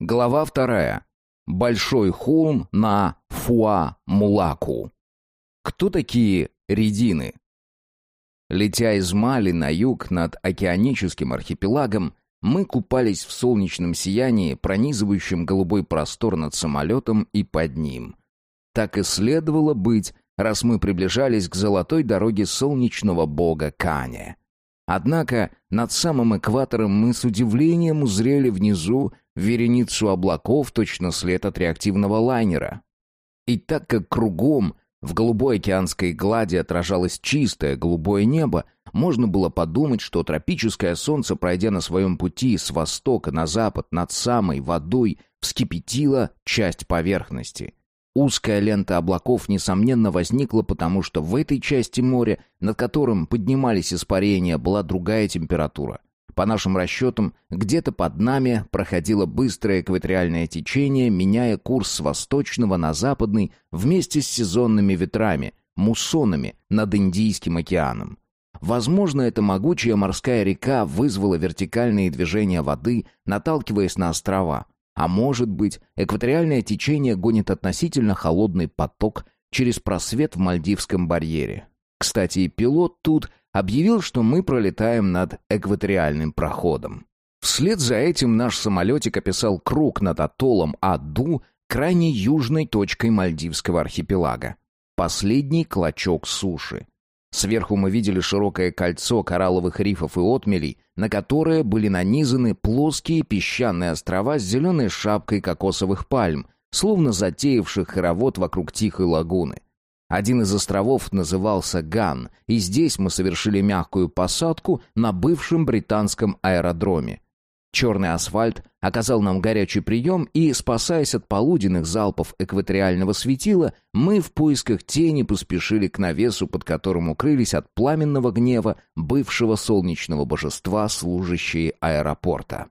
Глава вторая. Большой холм на Фуа-Мулаку. Кто такие редины? Летя из Мали на юг над океаническим архипелагом, мы купались в солнечном сиянии, пронизывающем голубой простор над самолетом и под ним. Так и следовало быть, раз мы приближались к золотой дороге солнечного бога Кане. Однако над самым экватором мы с удивлением узрели внизу вереницу облаков, точно след от реактивного лайнера. И так как кругом в голубой океанской глади отражалось чистое голубое небо, можно было подумать, что тропическое солнце, пройдя на своем пути с востока на запад над самой водой, вскипятило часть поверхности. Узкая лента облаков, несомненно, возникла потому, что в этой части моря, над которым поднимались испарения, была другая температура. По нашим расчетам, где-то под нами проходило быстрое экваториальное течение, меняя курс с восточного на западный вместе с сезонными ветрами, муссонами над Индийским океаном. Возможно, эта могучая морская река вызвала вертикальные движения воды, наталкиваясь на острова – а может быть, экваториальное течение гонит относительно холодный поток через просвет в Мальдивском барьере. Кстати, пилот тут объявил, что мы пролетаем над экваториальным проходом. Вслед за этим наш самолетик описал круг над атоллом Аду, крайней южной точкой Мальдивского архипелага. Последний клочок суши. Сверху мы видели широкое кольцо коралловых рифов и отмелей, на которое были нанизаны плоские песчаные острова с зеленой шапкой кокосовых пальм, словно затеявших хоровод вокруг тихой лагуны. Один из островов назывался Ган, и здесь мы совершили мягкую посадку на бывшем британском аэродроме. Черный асфальт оказал нам горячий прием, и, спасаясь от полуденных залпов экваториального светила, мы в поисках тени поспешили к навесу, под которым укрылись от пламенного гнева бывшего солнечного божества, служащие аэропорта.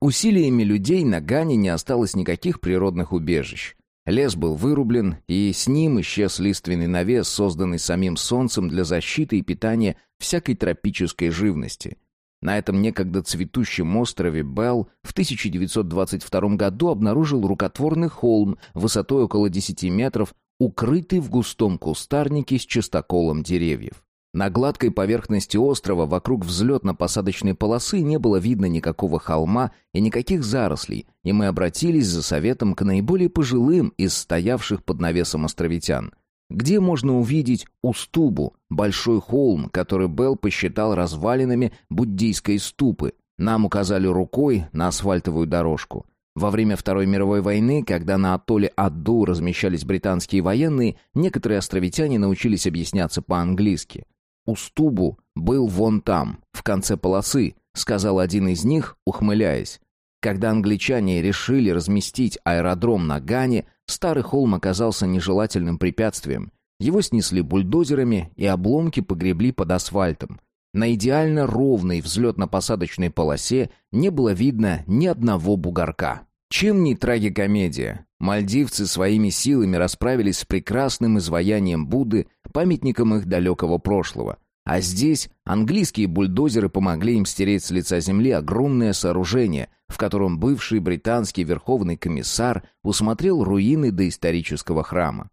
Усилиями людей на Гане не осталось никаких природных убежищ. Лес был вырублен, и с ним исчез лиственный навес, созданный самим солнцем для защиты и питания всякой тропической живности. На этом некогда цветущем острове Белл в 1922 году обнаружил рукотворный холм высотой около 10 метров, укрытый в густом кустарнике с частоколом деревьев. На гладкой поверхности острова вокруг взлетно-посадочной полосы не было видно никакого холма и никаких зарослей, и мы обратились за советом к наиболее пожилым из стоявших под навесом островитян – где можно увидеть Устубу, большой холм, который Белл посчитал развалинами буддийской ступы. Нам указали рукой на асфальтовую дорожку. Во время Второй мировой войны, когда на атолле Адду размещались британские военные, некоторые островитяне научились объясняться по-английски. «Устубу был вон там, в конце полосы», — сказал один из них, ухмыляясь. Когда англичане решили разместить аэродром на Гане, старый холм оказался нежелательным препятствием. Его снесли бульдозерами, и обломки погребли под асфальтом. На идеально ровной взлетно-посадочной полосе не было видно ни одного бугорка. Чем не трагикомедия? Мальдивцы своими силами расправились с прекрасным изваянием Будды, памятником их далекого прошлого. А здесь английские бульдозеры помогли им стереть с лица земли огромное сооружение, в котором бывший британский верховный комиссар усмотрел руины доисторического храма.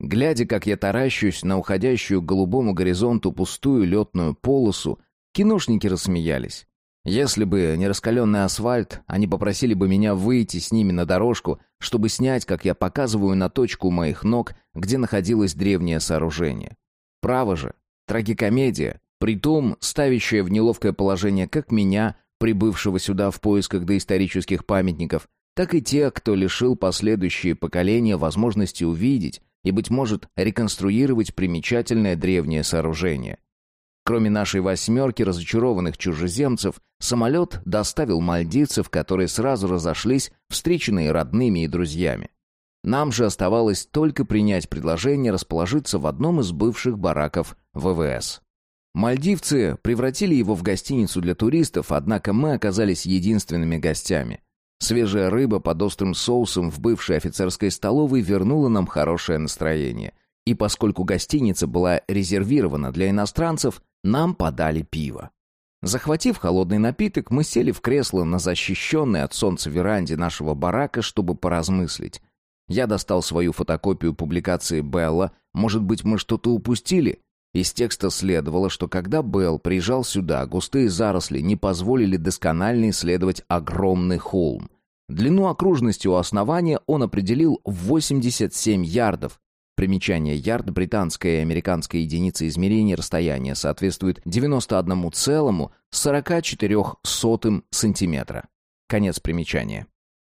Глядя, как я таращусь на уходящую к голубому горизонту пустую летную полосу, киношники рассмеялись. Если бы не раскаленный асфальт, они попросили бы меня выйти с ними на дорожку, чтобы снять, как я показываю на точку моих ног, где находилось древнее сооружение. Право же, Трагикомедия, притом ставящая в неловкое положение как меня, прибывшего сюда в поисках доисторических памятников, так и тех, кто лишил последующие поколения возможности увидеть и, быть может, реконструировать примечательное древнее сооружение. Кроме нашей восьмерки разочарованных чужеземцев, самолет доставил мальдивцев, которые сразу разошлись, встреченные родными и друзьями. Нам же оставалось только принять предложение расположиться в одном из бывших бараков ВВС. Мальдивцы превратили его в гостиницу для туристов, однако мы оказались единственными гостями. Свежая рыба под острым соусом в бывшей офицерской столовой вернула нам хорошее настроение. И поскольку гостиница была резервирована для иностранцев, нам подали пиво. Захватив холодный напиток, мы сели в кресло на защищенной от солнца веранде нашего барака, чтобы поразмыслить. Я достал свою фотокопию публикации Белла. Может быть, мы что-то упустили? Из текста следовало, что когда Белл приезжал сюда, густые заросли не позволили досконально исследовать огромный холм. Длину окружности у основания он определил в 87 ярдов, Примечание. Ярд – британская и американская единица измерения расстояния соответствует 91,44 сантиметра. Конец примечания.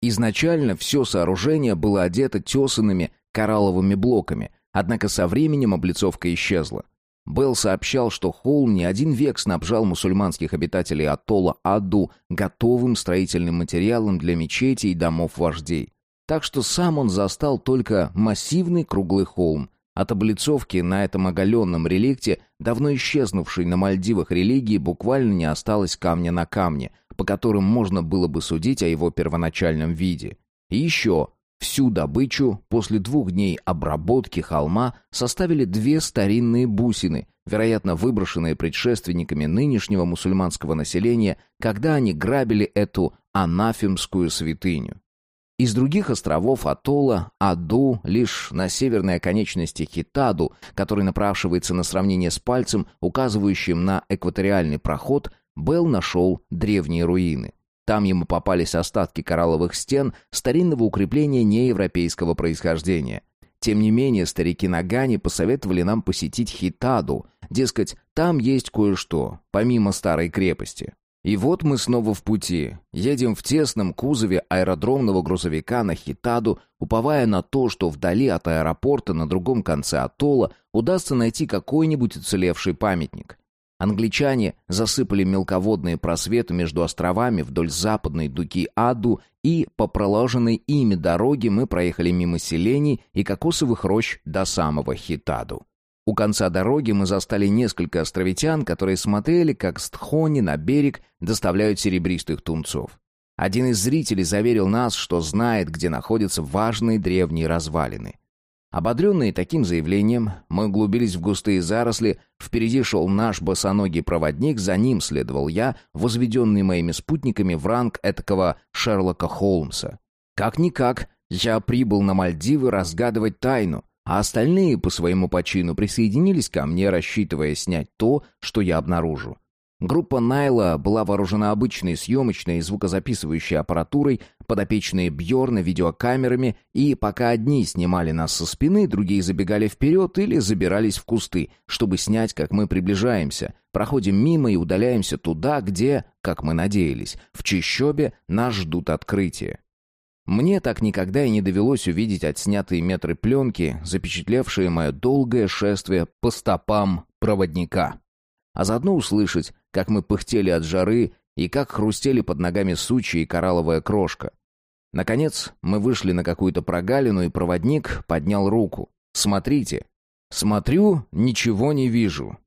Изначально все сооружение было одето тесанными коралловыми блоками, однако со временем облицовка исчезла. Белл сообщал, что холм не один век снабжал мусульманских обитателей атолла Адду готовым строительным материалом для мечетей и домов вождей. Так что сам он застал только массивный круглый холм. От облицовки на этом оголенном реликте, давно исчезнувшей на Мальдивах религии, буквально не осталось камня на камне, по которым можно было бы судить о его первоначальном виде. И еще, всю добычу после двух дней обработки холма составили две старинные бусины, вероятно, выброшенные предшественниками нынешнего мусульманского населения, когда они грабили эту анафемскую святыню. Из других островов атолла Аду лишь на северной оконечности Хитаду, который напрашивается на сравнение с пальцем, указывающим на экваториальный проход, Белл нашел древние руины. Там ему попались остатки коралловых стен старинного укрепления неевропейского происхождения. Тем не менее, старики Нагани посоветовали нам посетить Хитаду, дескать, там есть кое-что, помимо старой крепости. И вот мы снова в пути. Едем в тесном кузове аэродромного грузовика на Хитаду, уповая на то, что вдали от аэропорта на другом конце атолла удастся найти какой-нибудь уцелевший памятник. Англичане засыпали мелководные просветы между островами вдоль западной дуги Аду, и по проложенной ими дороге мы проехали мимо селений и кокосовых рощ до самого Хитаду. У конца дороги мы застали несколько островитян, которые смотрели, как с Тхони на берег доставляют серебристых тунцов. Один из зрителей заверил нас, что знает, где находятся важные древние развалины. Ободренные таким заявлением, мы углубились в густые заросли, впереди шел наш босоногий проводник, за ним следовал я, возведенный моими спутниками в ранг этакого Шерлока Холмса. Как-никак, я прибыл на Мальдивы разгадывать тайну — а остальные по своему почину присоединились ко мне, рассчитывая снять то, что я обнаружу. Группа Найла была вооружена обычной съемочной и звукозаписывающей аппаратурой, подопечные Бьорна видеокамерами, и пока одни снимали нас со спины, другие забегали вперед или забирались в кусты, чтобы снять, как мы приближаемся, проходим мимо и удаляемся туда, где, как мы надеялись, в Чищобе нас ждут открытия. Мне так никогда и не довелось увидеть отснятые метры пленки, запечатлевшие мое долгое шествие по стопам проводника. А заодно услышать, как мы пыхтели от жары и как хрустели под ногами сучья и коралловая крошка. Наконец, мы вышли на какую-то прогалину, и проводник поднял руку. «Смотрите». «Смотрю, ничего не вижу».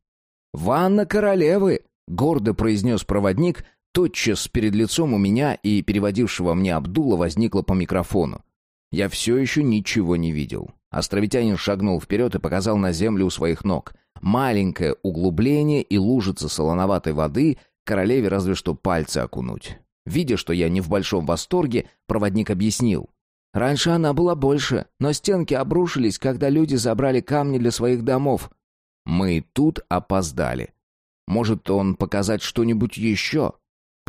«Ванна королевы!» — гордо произнес проводник, Тотчас перед лицом у меня и переводившего мне Абдула возникло по микрофону. Я все еще ничего не видел. Островитянин шагнул вперед и показал на землю у своих ног. Маленькое углубление и лужица солоноватой воды, королеве разве что пальцы окунуть. Видя, что я не в большом восторге, проводник объяснил. Раньше она была больше, но стенки обрушились, когда люди забрали камни для своих домов. Мы тут опоздали. Может, он показать что-нибудь еще?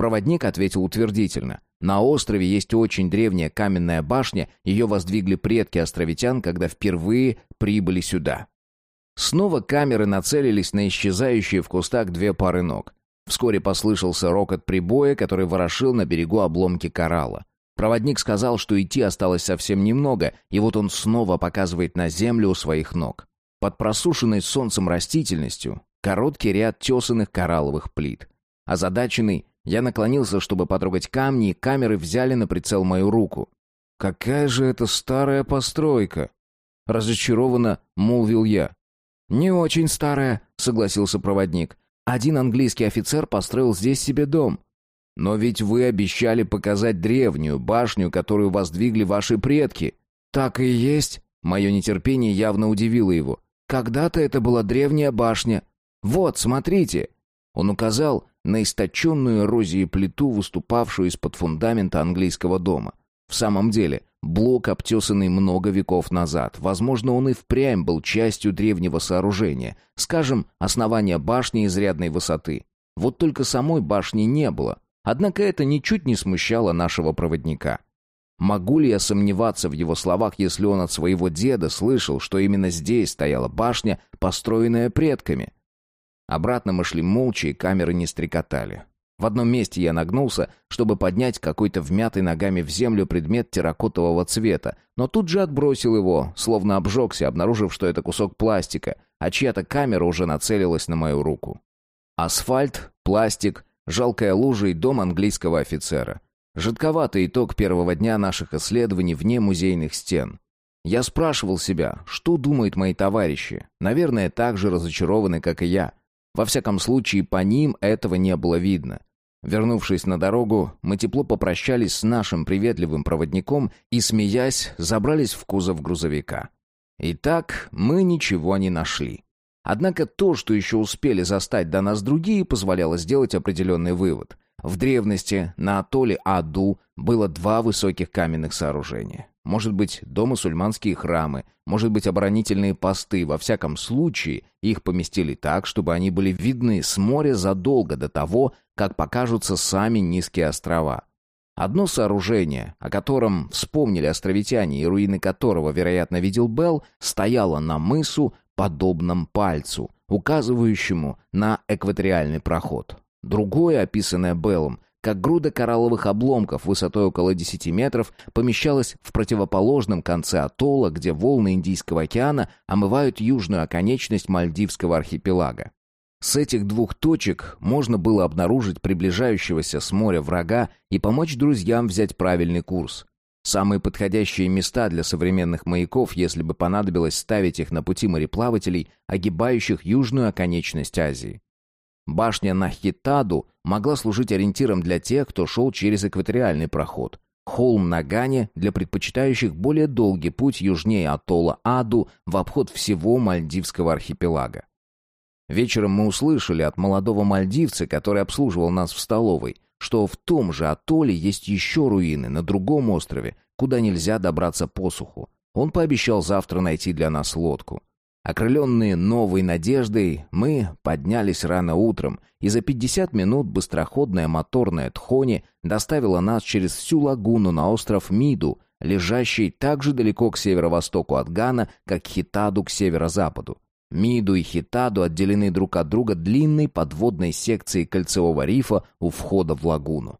Проводник ответил утвердительно. На острове есть очень древняя каменная башня, ее воздвигли предки островитян, когда впервые прибыли сюда. Снова камеры нацелились на исчезающие в кустах две пары ног. Вскоре послышался рокот прибоя, который ворошил на берегу обломки коралла. Проводник сказал, что идти осталось совсем немного, и вот он снова показывает на землю у своих ног. Под просушенной солнцем растительностью короткий ряд тесанных коралловых плит. Озадаченный, я наклонился, чтобы потрогать камни, и камеры взяли на прицел мою руку. «Какая же это старая постройка!» Разочарованно молвил я. «Не очень старая», — согласился проводник. «Один английский офицер построил здесь себе дом». «Но ведь вы обещали показать древнюю башню, которую воздвигли ваши предки». «Так и есть». Мое нетерпение явно удивило его. «Когда-то это была древняя башня. Вот, смотрите». Он указал на источенную эрозией плиту, выступавшую из-под фундамента английского дома. В самом деле, блок, обтесанный много веков назад. Возможно, он и впрямь был частью древнего сооружения, скажем, основания башни изрядной высоты. Вот только самой башни не было. Однако это ничуть не смущало нашего проводника. Могу ли я сомневаться в его словах, если он от своего деда слышал, что именно здесь стояла башня, построенная предками? Обратно мы шли молча, и камеры не стрекотали. В одном месте я нагнулся, чтобы поднять какой-то вмятый ногами в землю предмет терракотового цвета, но тут же отбросил его, словно обжегся, обнаружив, что это кусок пластика, а чья-то камера уже нацелилась на мою руку. Асфальт, пластик, жалкая лужа и дом английского офицера. Жидковатый итог первого дня наших исследований вне музейных стен. Я спрашивал себя, что думают мои товарищи. Наверное, так же разочарованы, как и я. Во всяком случае, по ним этого не было видно. Вернувшись на дорогу, мы тепло попрощались с нашим приветливым проводником и, смеясь, забрались в кузов грузовика. Итак, мы ничего не нашли. Однако то, что еще успели застать до нас другие, позволяло сделать определенный вывод. В древности на атолле Аду было два высоких каменных сооружения. Может быть, домусульманские храмы, может быть, оборонительные посты. Во всяком случае, их поместили так, чтобы они были видны с моря задолго до того, как покажутся сами низкие острова. Одно сооружение, о котором вспомнили островитяне и руины которого, вероятно, видел Белл, стояло на мысу, подобном пальцу, указывающему на экваториальный проход. Другое, описанное Беллом, как груда коралловых обломков высотой около 10 метров, помещалась в противоположном конце атолла, где волны Индийского океана омывают южную оконечность Мальдивского архипелага. С этих двух точек можно было обнаружить приближающегося с моря врага и помочь друзьям взять правильный курс. Самые подходящие места для современных маяков, если бы понадобилось ставить их на пути мореплавателей, огибающих южную оконечность Азии. Башня на Хитаду могла служить ориентиром для тех, кто шел через экваториальный проход. Холм на Гане для предпочитающих более долгий путь южнее атолла Аду в обход всего Мальдивского архипелага. Вечером мы услышали от молодого мальдивца, который обслуживал нас в столовой, что в том же атолле есть еще руины на другом острове, куда нельзя добраться по суху. Он пообещал завтра найти для нас лодку. Окрыленные новой надеждой, мы поднялись рано утром, и за 50 минут быстроходная моторная Тхони доставила нас через всю лагуну на остров Миду, лежащий так же далеко к северо-востоку от Гана, как Хитаду к северо-западу. Миду и Хитаду отделены друг от друга длинной подводной секцией кольцевого рифа у входа в лагуну.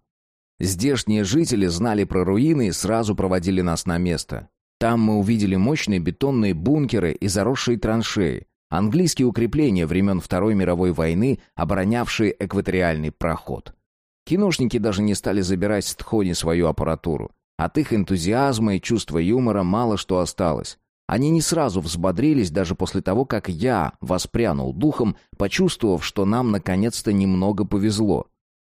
Здешние жители знали про руины и сразу проводили нас на место. Там мы увидели мощные бетонные бункеры и заросшие траншеи, английские укрепления времен Второй мировой войны, оборонявшие экваториальный проход. Киношники даже не стали забирать с Тхони свою аппаратуру. От их энтузиазма и чувства юмора мало что осталось. Они не сразу взбодрились даже после того, как я воспрянул духом, почувствовав, что нам наконец-то немного повезло.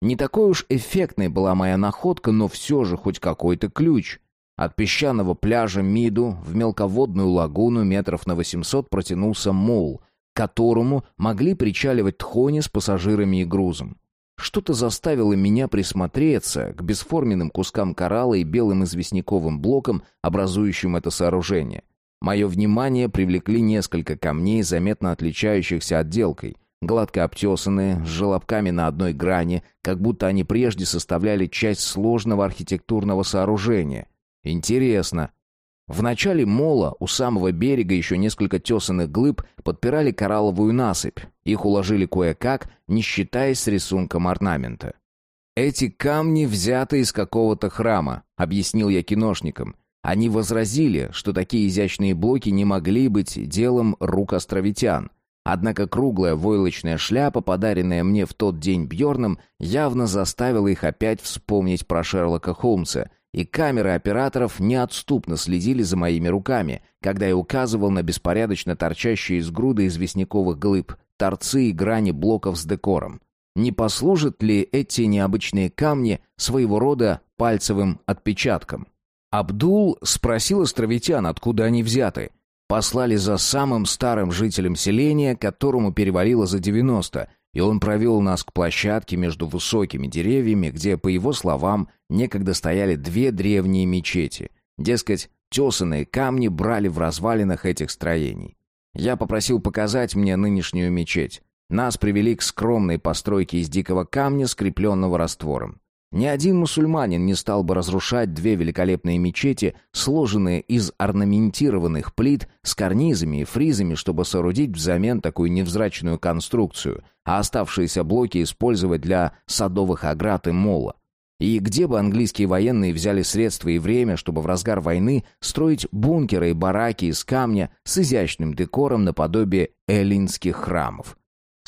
Не такой уж эффектной была моя находка, но все же хоть какой-то ключ — от песчаного пляжа Миду в мелководную лагуну метров на 800 протянулся мол, к которому могли причаливать тхони с пассажирами и грузом. Что-то заставило меня присмотреться к бесформенным кускам коралла и белым известняковым блокам, образующим это сооружение. Мое внимание привлекли несколько камней, заметно отличающихся отделкой. Гладко обтесанные, с желобками на одной грани, как будто они прежде составляли часть сложного архитектурного сооружения. Интересно. В начале мола у самого берега еще несколько тесанных глыб подпирали коралловую насыпь. Их уложили кое-как, не считаясь с рисунком орнамента. «Эти камни взяты из какого-то храма», — объяснил я киношникам. Они возразили, что такие изящные блоки не могли быть делом рук островитян. Однако круглая войлочная шляпа, подаренная мне в тот день Бьорном, явно заставила их опять вспомнить про Шерлока Холмса — и камеры операторов неотступно следили за моими руками, когда я указывал на беспорядочно торчащие из груды известняковых глыб, торцы и грани блоков с декором. Не послужат ли эти необычные камни своего рода пальцевым отпечатком? Абдул спросил островитян, откуда они взяты. Послали за самым старым жителем селения, которому перевалило за 90, и он провел нас к площадке между высокими деревьями, где, по его словам, некогда стояли две древние мечети. Дескать, тесанные камни брали в развалинах этих строений. Я попросил показать мне нынешнюю мечеть. Нас привели к скромной постройке из дикого камня, скрепленного раствором. Ни один мусульманин не стал бы разрушать две великолепные мечети, сложенные из орнаментированных плит с карнизами и фризами, чтобы соорудить взамен такую невзрачную конструкцию, а оставшиеся блоки использовать для садовых оград и мола. И где бы английские военные взяли средства и время, чтобы в разгар войны строить бункеры и бараки из камня с изящным декором наподобие эллинских храмов?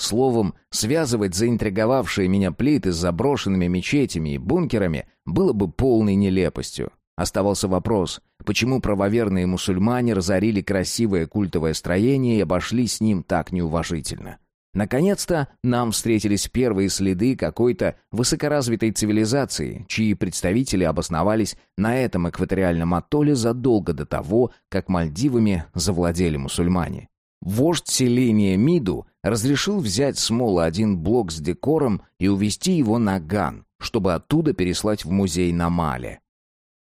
Словом, связывать заинтриговавшие меня плиты с заброшенными мечетями и бункерами было бы полной нелепостью. Оставался вопрос, почему правоверные мусульмане разорили красивое культовое строение и обошлись с ним так неуважительно. Наконец-то нам встретились первые следы какой-то высокоразвитой цивилизации, чьи представители обосновались на этом экваториальном атолле задолго до того, как Мальдивами завладели мусульмане. Вождь селения Миду разрешил взять с мола один блок с декором и увезти его на Ган, чтобы оттуда переслать в музей на Мале.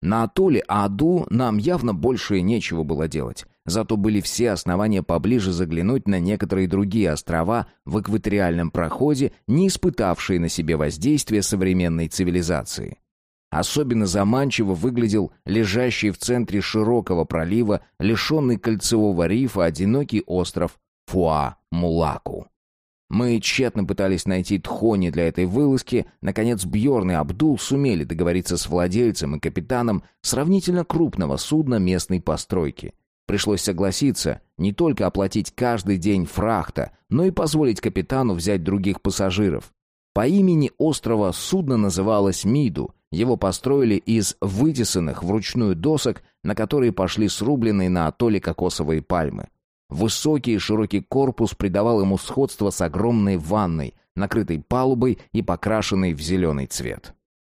На атолле Аду нам явно больше нечего было делать, зато были все основания поближе заглянуть на некоторые другие острова в экваториальном проходе, не испытавшие на себе воздействия современной цивилизации. Особенно заманчиво выглядел лежащий в центре широкого пролива, лишенный кольцевого рифа, одинокий остров Фуа-Мулаку. Мы тщетно пытались найти тхони для этой вылазки. Наконец Бьорн и Абдул сумели договориться с владельцем и капитаном сравнительно крупного судна местной постройки. Пришлось согласиться не только оплатить каждый день фрахта, но и позволить капитану взять других пассажиров. По имени острова судно называлось Миду, его построили из вытесанных вручную досок, на которые пошли срубленные на атолле кокосовые пальмы. Высокий и широкий корпус придавал ему сходство с огромной ванной, накрытой палубой и покрашенной в зеленый цвет.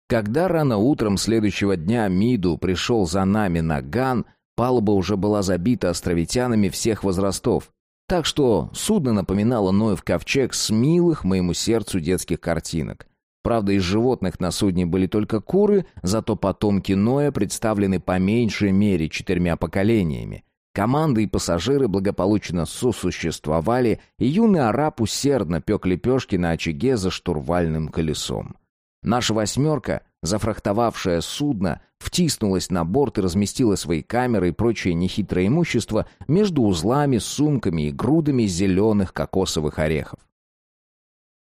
Когда рано утром следующего дня Миду пришел за нами на Ган, палуба уже была забита островитянами всех возрастов, так что судно напоминало Ноев ковчег с милых моему сердцу детских картинок. Правда, из животных на судне были только куры, зато потомки Ноя представлены по меньшей мере четырьмя поколениями. Команда и пассажиры благополучно сосуществовали, и юный араб усердно пек лепешки на очаге за штурвальным колесом. Наша «восьмерка», зафрахтовавшая судно, втиснулась на борт и разместила свои камеры и прочее нехитрое имущество между узлами, сумками и грудами зеленых кокосовых орехов.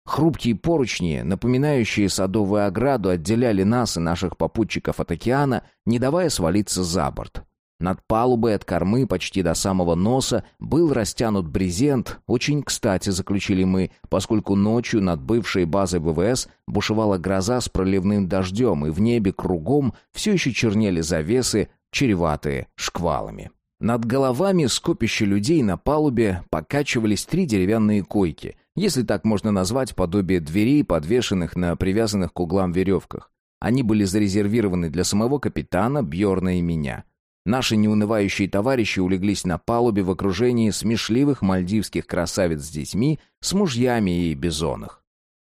Хрупкие поручни, напоминающие садовую ограду, отделяли нас и наших попутчиков от океана, не давая свалиться за борт. Над палубой от кормы почти до самого носа был растянут брезент, очень кстати заключили мы, поскольку ночью над бывшей базой ВВС бушевала гроза с проливным дождем, и в небе кругом все еще чернели завесы, чреватые шквалами. Над головами скопища людей на палубе покачивались три деревянные койки, если так можно назвать подобие дверей, подвешенных на привязанных к углам веревках. Они были зарезервированы для самого капитана, Бьорна и меня. Наши неунывающие товарищи улеглись на палубе в окружении смешливых мальдивских красавиц с детьми, с мужьями и бизонах.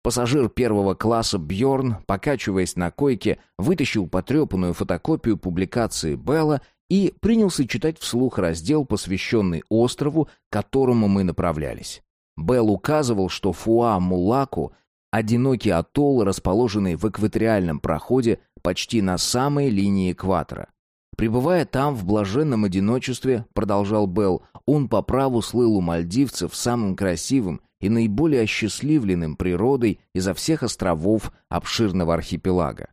Пассажир первого класса Бьорн, покачиваясь на койке, вытащил потрепанную фотокопию публикации Белла и принялся читать вслух раздел, посвященный острову, к которому мы направлялись. Белл указывал, что Фуа-Мулаку — одинокий атолл, расположенный в экваториальном проходе почти на самой линии экватора. Пребывая там в блаженном одиночестве, продолжал Белл, он по праву слыл у мальдивцев самым красивым и наиболее осчастливленным природой изо всех островов обширного архипелага.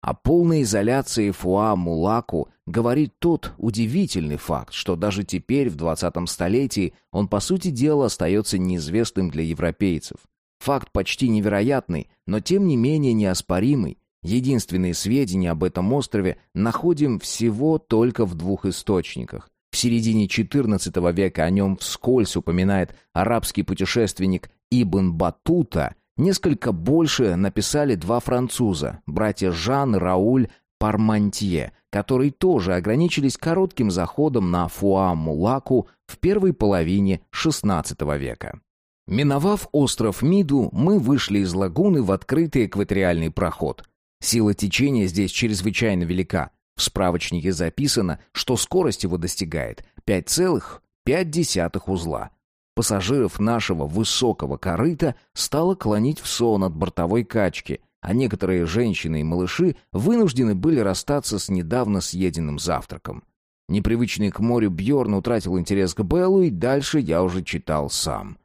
О полной изоляции Фуа-Мулаку говорит тот удивительный факт, что даже теперь, в 20 столетии, он, по сути дела, остается неизвестным для европейцев. Факт почти невероятный, но тем не менее неоспоримый. Единственные сведения об этом острове находим всего только в двух источниках. В середине XIV века о нем вскользь упоминает арабский путешественник Ибн Батута – Несколько больше написали два француза, братья Жан и Рауль Пармантье, которые тоже ограничились коротким заходом на Фуа-Мулаку в первой половине XVI века. Миновав остров Миду, мы вышли из лагуны в открытый экваториальный проход. Сила течения здесь чрезвычайно велика. В справочнике записано, что скорость его достигает 5,5 узла. Пассажиров нашего высокого корыта стало клонить в сон от бортовой качки, а некоторые женщины и малыши вынуждены были расстаться с недавно съеденным завтраком. Непривычный к морю Бьорн утратил интерес к Беллу, и дальше я уже читал сам.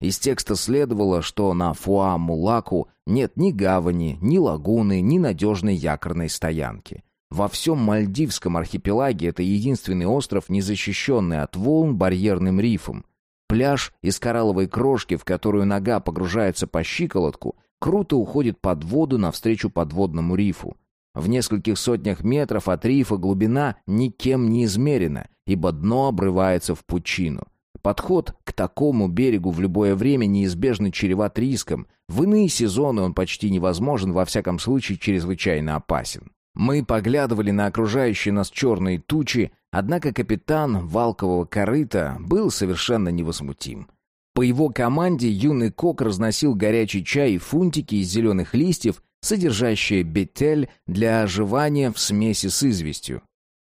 Из текста следовало, что на Фуа-Мулаку нет ни гавани, ни лагуны, ни надежной якорной стоянки. Во всем Мальдивском архипелаге это единственный остров, не защищенный от волн барьерным рифом. Пляж из коралловой крошки, в которую нога погружается по щиколотку, круто уходит под воду навстречу подводному рифу. В нескольких сотнях метров от рифа глубина никем не измерена, ибо дно обрывается в пучину. Подход к такому берегу в любое время неизбежно чреват риском. В иные сезоны он почти невозможен, во всяком случае чрезвычайно опасен. Мы поглядывали на окружающие нас черные тучи, однако капитан Валкового корыта был совершенно невозмутим. По его команде юный кок разносил горячий чай и фунтики из зеленых листьев, содержащие бетель для оживания в смеси с известью.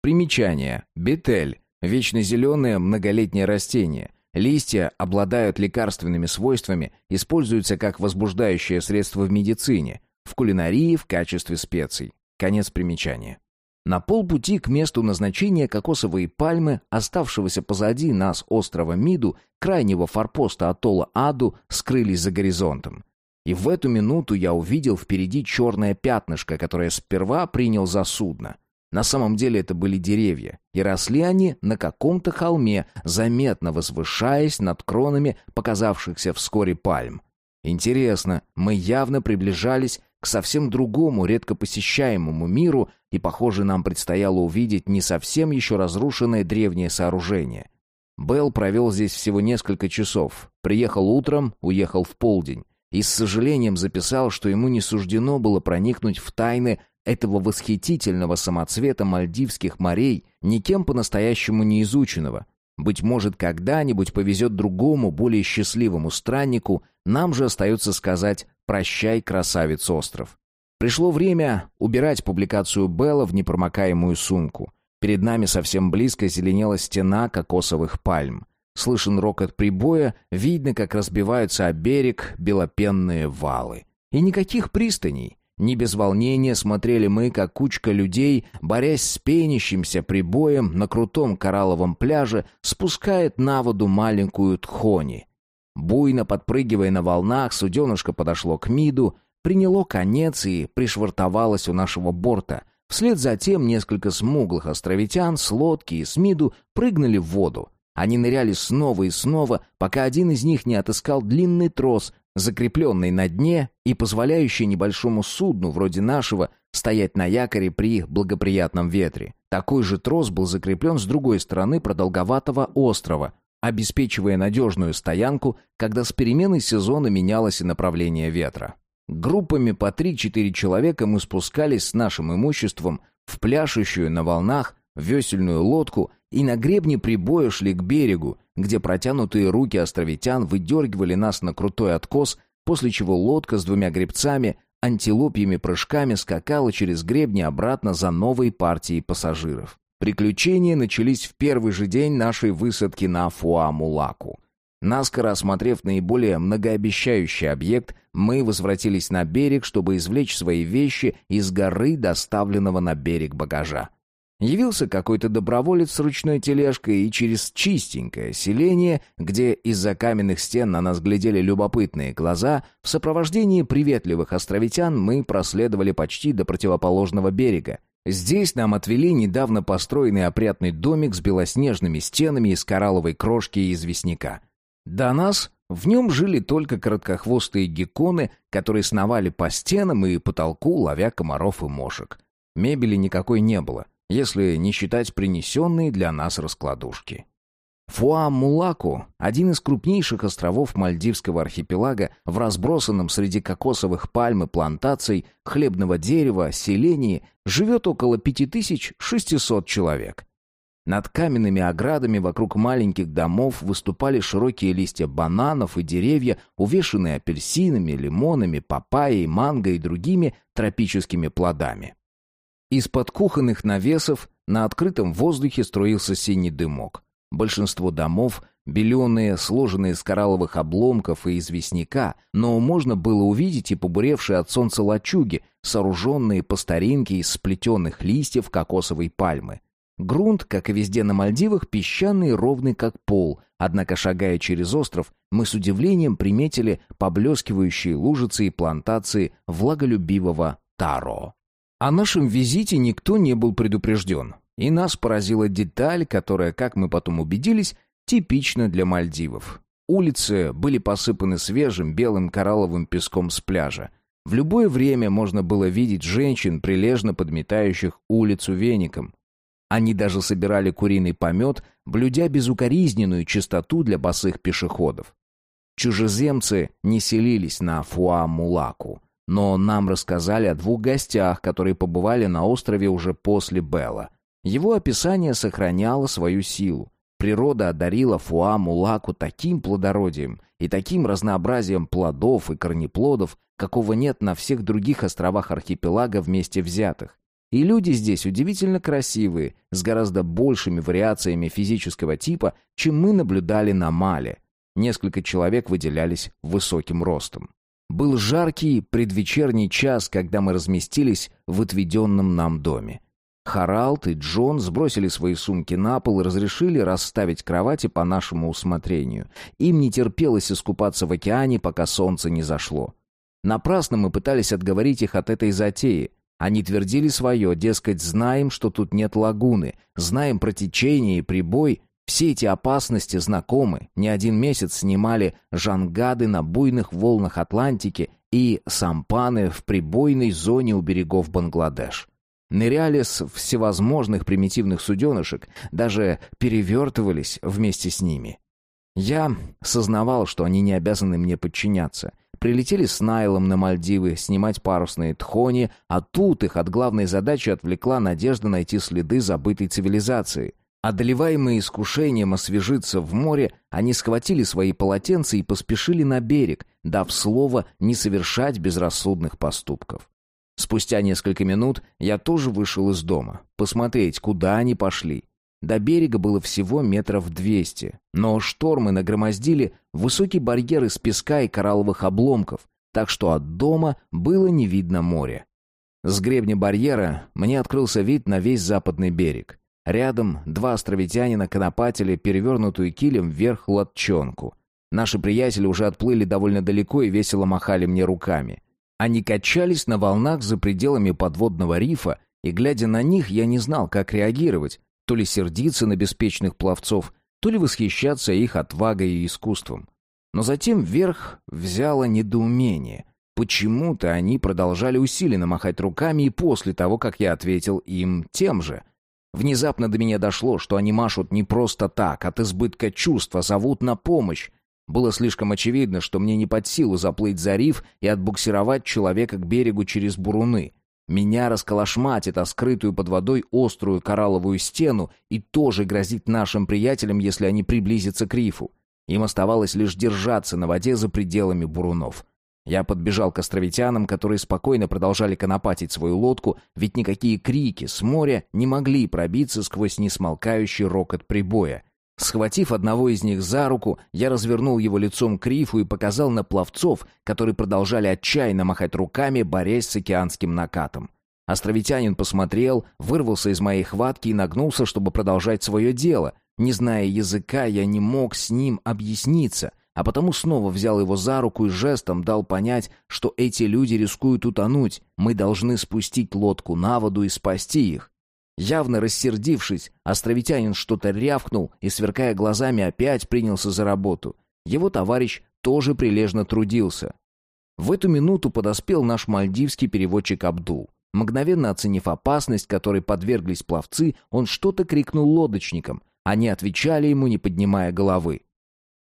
Примечание. Бетель Вечно зеленое многолетнее растение. Листья обладают лекарственными свойствами, используются как возбуждающее средство в медицине, в кулинарии в качестве специй. Конец примечания. На полпути к месту назначения кокосовые пальмы, оставшегося позади нас острова Миду, крайнего форпоста атолла Аду, скрылись за горизонтом. И в эту минуту я увидел впереди черное пятнышко, которое сперва принял за судно. На самом деле это были деревья, и росли они на каком-то холме, заметно возвышаясь над кронами показавшихся вскоре пальм. Интересно, мы явно приближались к совсем другому, редко посещаемому миру, и, похоже, нам предстояло увидеть не совсем еще разрушенное древнее сооружение. Белл провел здесь всего несколько часов. Приехал утром, уехал в полдень. И с сожалением записал, что ему не суждено было проникнуть в тайны этого восхитительного самоцвета мальдивских морей, никем по-настоящему не изученного. Быть может, когда-нибудь повезет другому, более счастливому страннику, нам же остается сказать «прощай, красавец остров». Пришло время убирать публикацию Белла в непромокаемую сумку. Перед нами совсем близко зеленела стена кокосовых пальм. Слышен рокот прибоя, видно, как разбиваются о берег белопенные валы. И никаких пристаней. Не без волнения смотрели мы, как кучка людей, борясь с пенящимся прибоем на крутом коралловом пляже, спускает на воду маленькую тхони. Буйно подпрыгивая на волнах, суденышко подошло к миду, приняло конец и пришвартовалось у нашего борта. Вслед за тем несколько смуглых островитян с лодки и с миду прыгнули в воду. Они ныряли снова и снова, пока один из них не отыскал длинный трос, закрепленный на дне и позволяющий небольшому судну вроде нашего стоять на якоре при благоприятном ветре. Такой же трос был закреплен с другой стороны продолговатого острова, обеспечивая надежную стоянку, когда с переменой сезона менялось и направление ветра. Группами по 3-4 человека мы спускались с нашим имуществом в пляшущую на волнах весельную лодку и на гребне прибоя шли к берегу, где протянутые руки островитян выдергивали нас на крутой откос, после чего лодка с двумя гребцами антилопьими прыжками скакала через гребни обратно за новой партией пассажиров. Приключения начались в первый же день нашей высадки на Фуамулаку. Наскоро осмотрев наиболее многообещающий объект, мы возвратились на берег, чтобы извлечь свои вещи из горы доставленного на берег багажа. Явился какой-то доброволец с ручной тележкой, и через чистенькое селение, где из-за каменных стен на нас глядели любопытные глаза, в сопровождении приветливых островитян мы проследовали почти до противоположного берега. Здесь нам отвели недавно построенный опрятный домик с белоснежными стенами из коралловой крошки и известняка. До нас в нем жили только короткохвостые гекконы, которые сновали по стенам и потолку, ловя комаров и мошек. Мебели никакой не было — если не считать принесенные для нас раскладушки. Фуа-Мулаку – один из крупнейших островов Мальдивского архипелага в разбросанном среди кокосовых пальм и плантаций, хлебного дерева, селении живет около 5600 человек. Над каменными оградами вокруг маленьких домов выступали широкие листья бананов и деревья, увешанные апельсинами, лимонами, папайей, манго и другими тропическими плодами. Из-под кухонных навесов на открытом воздухе струился синий дымок. Большинство домов беленые, сложенные из коралловых обломков и известняка, но можно было увидеть и побуревшие от солнца лачуги, сооруженные по старинке из сплетенных листьев кокосовой пальмы. Грунт, как и везде на Мальдивах, песчаный и ровный, как пол, однако, шагая через остров, мы с удивлением приметили поблескивающие лужицы и плантации влаголюбивого таро. О нашем визите никто не был предупрежден, и нас поразила деталь, которая, как мы потом убедились, типична для Мальдивов. Улицы были посыпаны свежим белым коралловым песком с пляжа. В любое время можно было видеть женщин, прилежно подметающих улицу веником. Они даже собирали куриный помет, блюдя безукоризненную чистоту для босых пешеходов. Чужеземцы не селились на Фуа-Мулаку, но нам рассказали о двух гостях, которые побывали на острове уже после Белла. Его описание сохраняло свою силу. Природа одарила Фуа-Мулаку таким плодородием и таким разнообразием плодов и корнеплодов, какого нет на всех других островах архипелага вместе взятых. И люди здесь удивительно красивые, с гораздо большими вариациями физического типа, чем мы наблюдали на Мале. Несколько человек выделялись высоким ростом. Был жаркий предвечерний час, когда мы разместились в отведенном нам доме. Харалд и Джон сбросили свои сумки на пол и разрешили расставить кровати по нашему усмотрению. Им не терпелось искупаться в океане, пока солнце не зашло. Напрасно мы пытались отговорить их от этой затеи. Они твердили свое, дескать, знаем, что тут нет лагуны, знаем про течение и прибой, все эти опасности знакомы, не один месяц снимали жангады на буйных волнах Атлантики и сампаны в прибойной зоне у берегов Бангладеш. Ныряли с всевозможных примитивных суденышек, даже перевертывались вместе с ними. Я сознавал, что они не обязаны мне подчиняться — Прилетели с Найлом на Мальдивы снимать парусные тхони, а тут их от главной задачи отвлекла надежда найти следы забытой цивилизации. Одолеваемые искушением освежиться в море, они схватили свои полотенца и поспешили на берег, дав слово не совершать безрассудных поступков. Спустя несколько минут я тоже вышел из дома, посмотреть, куда они пошли. До берега было всего метров двести, но штормы нагромоздили высокий барьер из песка и коралловых обломков, так что от дома было не видно моря. С гребня барьера мне открылся вид на весь западный берег. Рядом два островитянина конопатили перевернутую килем вверх лодчонку. Наши приятели уже отплыли довольно далеко и весело махали мне руками. Они качались на волнах за пределами подводного рифа, и, глядя на них, я не знал, как реагировать, то ли сердиться на беспечных пловцов, то ли восхищаться их отвагой и искусством. Но затем вверх взяло недоумение. Почему-то они продолжали усиленно махать руками и после того, как я ответил им тем же. Внезапно до меня дошло, что они машут не просто так, от избытка чувства, зовут на помощь. Было слишком очевидно, что мне не под силу заплыть за риф и отбуксировать человека к берегу через буруны. Меня расколошматит о скрытую под водой острую коралловую стену и тоже грозит нашим приятелям, если они приблизятся к рифу. Им оставалось лишь держаться на воде за пределами бурунов. Я подбежал к островитянам, которые спокойно продолжали конопатить свою лодку, ведь никакие крики с моря не могли пробиться сквозь несмолкающий рокот прибоя. Схватив одного из них за руку, я развернул его лицом к рифу и показал на пловцов, которые продолжали отчаянно махать руками, борясь с океанским накатом. Островитянин посмотрел, вырвался из моей хватки и нагнулся, чтобы продолжать свое дело. Не зная языка, я не мог с ним объясниться, а потому снова взял его за руку и жестом дал понять, что эти люди рискуют утонуть. Мы должны спустить лодку на воду и спасти их. Явно рассердившись, островитянин что-то рявкнул и, сверкая глазами, опять принялся за работу. Его товарищ тоже прилежно трудился. В эту минуту подоспел наш мальдивский переводчик Абдул. Мгновенно оценив опасность, которой подверглись пловцы, он что-то крикнул лодочникам. Они отвечали ему, не поднимая головы.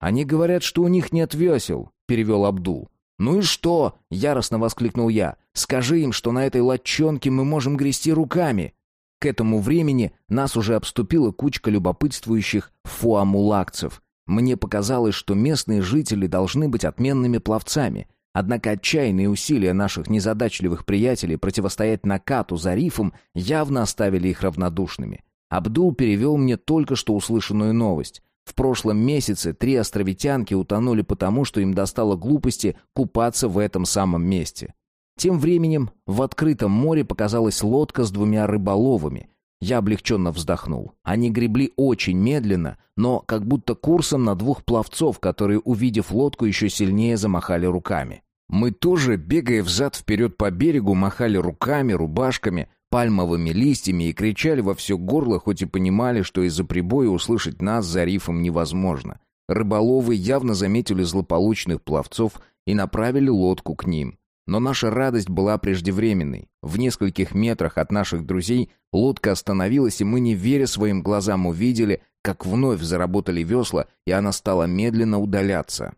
«Они говорят, что у них нет весел», — перевел Абдул. «Ну и что?» — яростно воскликнул я. «Скажи им, что на этой лодчонке мы можем грести руками». К этому времени нас уже обступила кучка любопытствующих фуамулакцев. Мне показалось, что местные жители должны быть отменными пловцами. Однако отчаянные усилия наших незадачливых приятелей противостоять накату за рифом явно оставили их равнодушными. Абдул перевел мне только что услышанную новость. В прошлом месяце три островитянки утонули потому, что им достало глупости купаться в этом самом месте. Тем временем в открытом море показалась лодка с двумя рыболовами. Я облегченно вздохнул. Они гребли очень медленно, но как будто курсом на двух пловцов, которые, увидев лодку, еще сильнее замахали руками. Мы тоже, бегая взад-вперед по берегу, махали руками, рубашками, пальмовыми листьями и кричали во все горло, хоть и понимали, что из-за прибоя услышать нас за рифом невозможно. Рыболовы явно заметили злополучных пловцов и направили лодку к ним. Но наша радость была преждевременной. В нескольких метрах от наших друзей лодка остановилась, и мы, не веря своим глазам, увидели, как вновь заработали весла, и она стала медленно удаляться.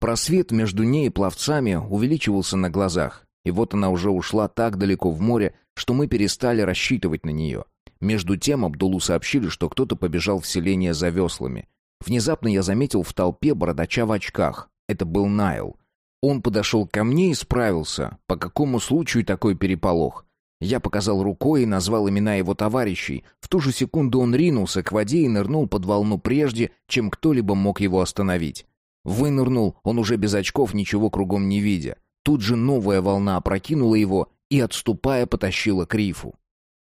Просвет между ней и пловцами увеличивался на глазах, и вот она уже ушла так далеко в море, что мы перестали рассчитывать на нее. Между тем Абдулу сообщили, что кто-то побежал в селение за веслами. Внезапно я заметил в толпе бородача в очках. Это был Найл. Он подошел ко мне и справился. По какому случаю такой переполох? Я показал рукой и назвал имена его товарищей. В ту же секунду он ринулся к воде и нырнул под волну прежде, чем кто-либо мог его остановить. Вынырнул он уже без очков, ничего кругом не видя. Тут же новая волна опрокинула его и, отступая, потащила к рифу.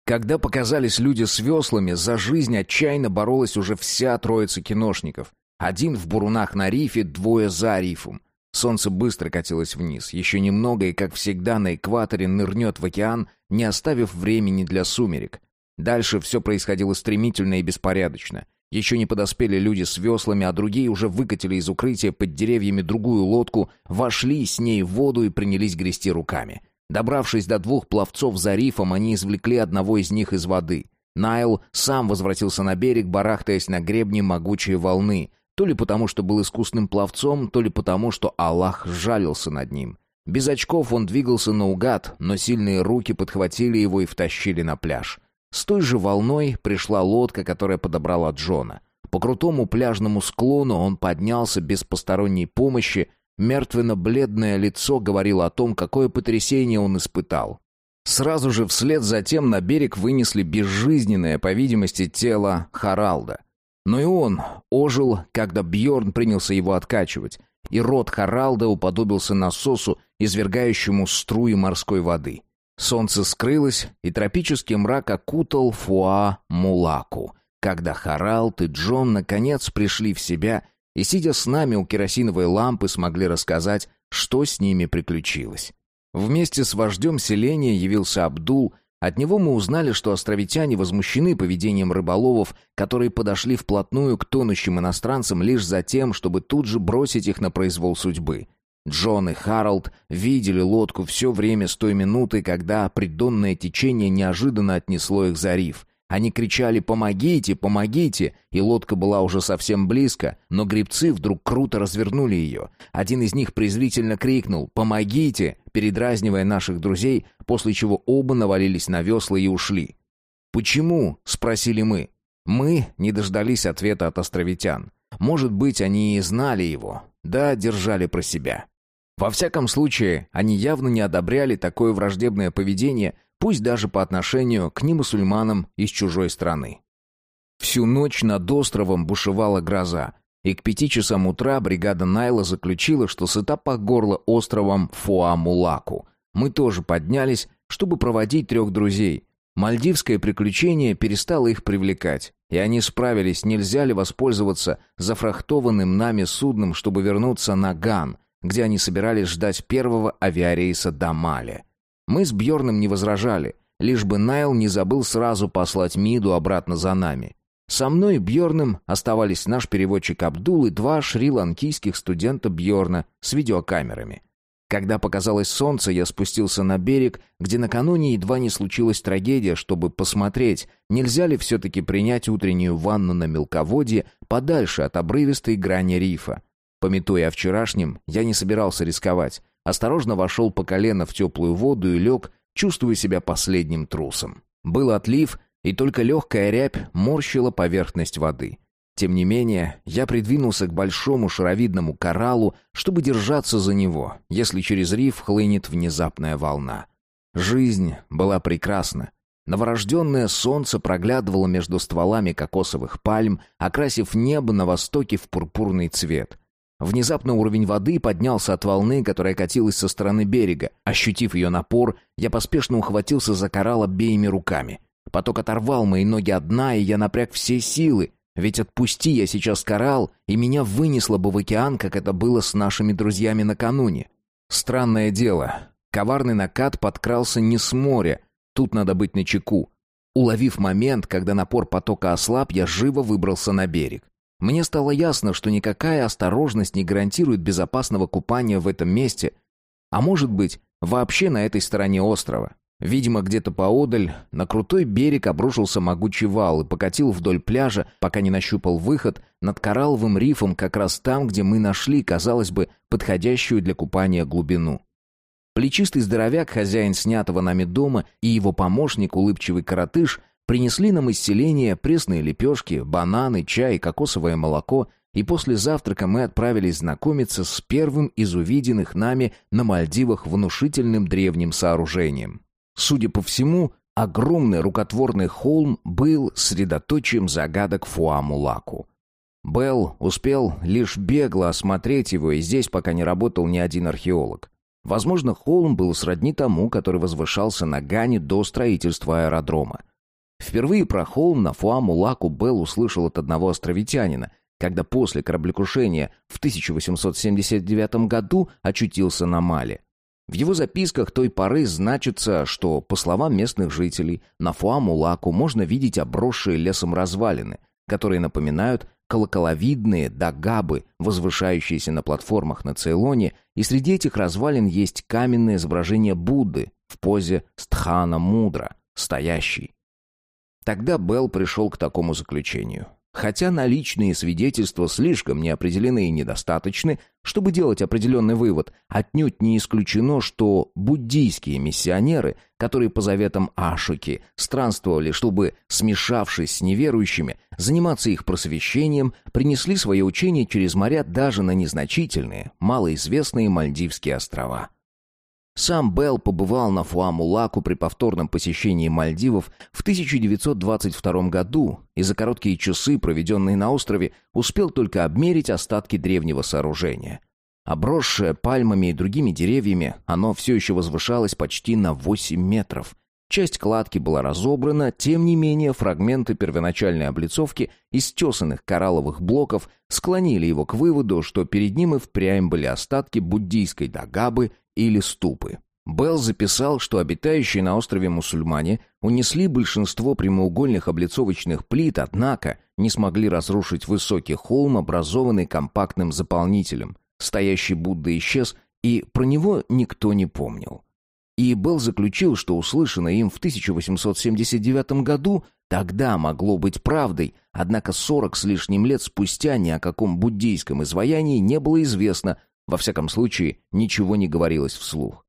Когда показались люди с веслами, за жизнь отчаянно боролась уже вся троица киношников. Один в бурунах на рифе, двое за рифом. Солнце быстро катилось вниз. Еще немного, и, как всегда, на экваторе нырнет в океан, не оставив времени для сумерек. Дальше все происходило стремительно и беспорядочно. Еще не подоспели люди с веслами, а другие уже выкатили из укрытия под деревьями другую лодку, вошли с ней в воду и принялись грести руками. Добравшись до двух пловцов за рифом, они извлекли одного из них из воды. Найл сам возвратился на берег, барахтаясь на гребне могучей волны, то ли потому, что был искусным пловцом, то ли потому, что Аллах жалился над ним. Без очков он двигался наугад, но сильные руки подхватили его и втащили на пляж. С той же волной пришла лодка, которая подобрала Джона. По крутому пляжному склону он поднялся без посторонней помощи. Мертвенно-бледное лицо говорило о том, какое потрясение он испытал. Сразу же вслед за тем на берег вынесли безжизненное, по видимости, тело Харалда. Но и он ожил, когда Бьорн принялся его откачивать, и рот Харалда уподобился насосу, извергающему струи морской воды. Солнце скрылось, и тропический мрак окутал Фуа Мулаку, когда Харалд и Джон наконец пришли в себя и, сидя с нами у керосиновой лампы, смогли рассказать, что с ними приключилось. Вместе с вождем селения явился Абдул — от него мы узнали, что островитяне возмущены поведением рыболовов, которые подошли вплотную к тонущим иностранцам лишь за тем, чтобы тут же бросить их на произвол судьбы. Джон и Харалд видели лодку все время с той минуты, когда придонное течение неожиданно отнесло их за риф. Они кричали «Помогите! Помогите!» и лодка была уже совсем близко, но гребцы вдруг круто развернули ее. Один из них презрительно крикнул «Помогите!», передразнивая наших друзей, после чего оба навалились на весла и ушли. «Почему?» — спросили мы. Мы не дождались ответа от островитян. Может быть, они и знали его. Да, держали про себя. Во всяком случае, они явно не одобряли такое враждебное поведение пусть даже по отношению к немусульманам из чужой страны. Всю ночь над островом бушевала гроза, и к пяти часам утра бригада Найла заключила, что сыта по горло островом Фуамулаку. Мы тоже поднялись, чтобы проводить трех друзей. Мальдивское приключение перестало их привлекать, и они справились, нельзя ли воспользоваться зафрахтованным нами судном, чтобы вернуться на Ган, где они собирались ждать первого авиарейса до Мали. Мы с Бьорном не возражали, лишь бы Найл не забыл сразу послать Миду обратно за нами. Со мной и Бьорном оставались наш переводчик Абдул и два шри-ланкийских студента Бьорна с видеокамерами. Когда показалось солнце, я спустился на берег, где накануне едва не случилась трагедия, чтобы посмотреть, нельзя ли все-таки принять утреннюю ванну на мелководье подальше от обрывистой грани рифа. Пометуя о вчерашнем, я не собирался рисковать. Осторожно вошел по колено в теплую воду и лег, чувствуя себя последним трусом. Был отлив, и только легкая рябь морщила поверхность воды. Тем не менее, я придвинулся к большому шаровидному кораллу, чтобы держаться за него, если через риф хлынет внезапная волна. Жизнь была прекрасна. Новорожденное солнце проглядывало между стволами кокосовых пальм, окрасив небо на востоке в пурпурный цвет. Внезапно уровень воды поднялся от волны, которая катилась со стороны берега. Ощутив ее напор, я поспешно ухватился за коралл обеими руками. Поток оторвал мои ноги от дна, и я напряг все силы, ведь отпусти я сейчас коралл, и меня вынесло бы в океан, как это было с нашими друзьями накануне. Странное дело. Коварный накат подкрался не с моря. Тут надо быть начеку. Уловив момент, когда напор потока ослаб, я живо выбрался на берег. Мне стало ясно, что никакая осторожность не гарантирует безопасного купания в этом месте, а может быть, вообще на этой стороне острова. Видимо, где-то поодаль на крутой берег обрушился могучий вал и покатил вдоль пляжа, пока не нащупал выход над коралловым рифом как раз там, где мы нашли, казалось бы, подходящую для купания глубину. Плечистый здоровяк, хозяин снятого нами дома, и его помощник, улыбчивый коротыш, принесли нам из селения пресные лепешки, бананы, чай, кокосовое молоко, и после завтрака мы отправились знакомиться с первым из увиденных нами на Мальдивах внушительным древним сооружением. Судя по всему, огромный рукотворный холм был средоточием загадок Фуамулаку. Белл успел лишь бегло осмотреть его, и здесь пока не работал ни один археолог. Возможно, холм был сродни тому, который возвышался на Гане до строительства аэродрома. Впервые про холм на Фуамулаку Белл услышал от одного островитянина, когда после кораблекрушения в 1879 году очутился на Мале. В его записках той поры значится, что, по словам местных жителей, на Фуамулаку можно видеть обросшие лесом развалины, которые напоминают колоколовидные дагабы, возвышающиеся на платформах на Цейлоне, и среди этих развалин есть каменное изображение Будды в позе стхана мудра, стоящий. Тогда Белл пришел к такому заключению. Хотя наличные свидетельства слишком неопределены и недостаточны, чтобы делать определенный вывод, отнюдь не исключено, что буддийские миссионеры, которые по заветам Ашики странствовали, чтобы, смешавшись с неверующими, заниматься их просвещением, принесли свое учение через моря даже на незначительные, малоизвестные Мальдивские острова. Сам Белл побывал на Фуамулаку при повторном посещении Мальдивов в 1922 году и за короткие часы, проведенные на острове, успел только обмерить остатки древнего сооружения. Обросшее пальмами и другими деревьями, оно все еще возвышалось почти на 8 метров. Часть кладки была разобрана, тем не менее фрагменты первоначальной облицовки из тесанных коралловых блоков склонили его к выводу, что перед ним и впрямь были остатки буддийской дагабы или ступы. Белл записал, что обитающие на острове мусульмане унесли большинство прямоугольных облицовочных плит, однако не смогли разрушить высокий холм, образованный компактным заполнителем. Стоящий Будда исчез, и про него никто не помнил. И Белл заключил, что услышанное им в 1879 году тогда могло быть правдой, однако сорок с лишним лет спустя ни о каком буддийском изваянии не было известно, во всяком случае, ничего не говорилось вслух.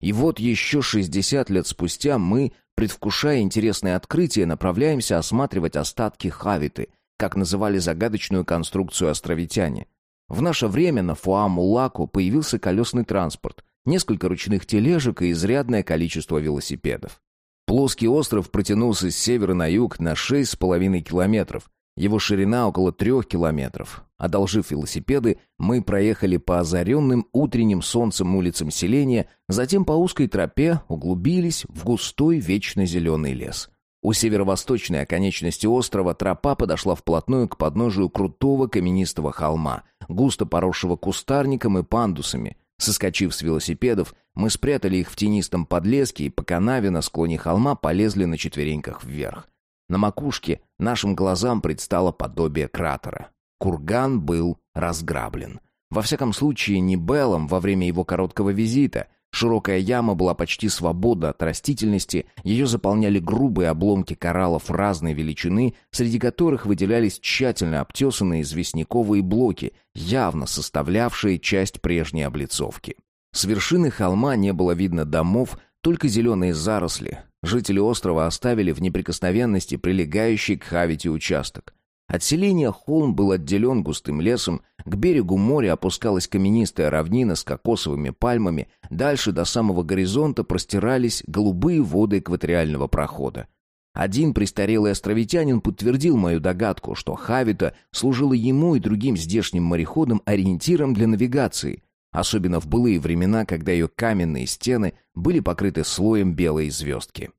И вот еще 60 лет спустя мы, предвкушая интересное открытие, направляемся осматривать остатки Хавиты, как называли загадочную конструкцию островитяне. В наше время на Фуамулаку появился колесный транспорт, несколько ручных тележек и изрядное количество велосипедов. Плоский остров протянулся с севера на юг на 6,5 километров, его ширина около трех километров. Одолжив велосипеды, мы проехали по озаренным утренним солнцем улицам селения, затем по узкой тропе углубились в густой вечно зеленый лес. У северо-восточной оконечности острова тропа подошла вплотную к подножию крутого каменистого холма, густо поросшего кустарником и пандусами. Соскочив с велосипедов, мы спрятали их в тенистом подлеске и по канаве на склоне холма полезли на четвереньках вверх. На макушке нашим глазам предстало подобие кратера. Курган был разграблен. Во всяком случае, не Беллом во время его короткого визита. Широкая яма была почти свободна от растительности, ее заполняли грубые обломки кораллов разной величины, среди которых выделялись тщательно обтесанные известняковые блоки, явно составлявшие часть прежней облицовки. С вершины холма не было видно домов, только зеленые заросли, жители острова оставили в неприкосновенности прилегающий к Хавити участок. От селения холм был отделен густым лесом, к берегу моря опускалась каменистая равнина с кокосовыми пальмами, дальше до самого горизонта простирались голубые воды экваториального прохода. Один престарелый островитянин подтвердил мою догадку, что Хавита служила ему и другим здешним мореходам ориентиром для навигации, особенно в былые времена, когда ее каменные стены были покрыты слоем белой звездки.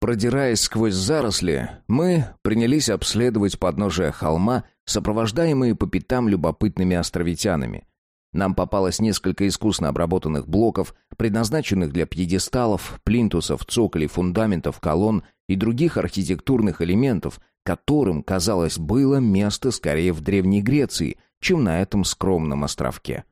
Продираясь сквозь заросли, мы принялись обследовать подножие холма, сопровождаемые по пятам любопытными островитянами. Нам попалось несколько искусно обработанных блоков, предназначенных для пьедесталов, плинтусов, цоколей, фундаментов, колонн и других архитектурных элементов, которым, казалось, было место скорее в Древней Греции, чем на этом скромном островке.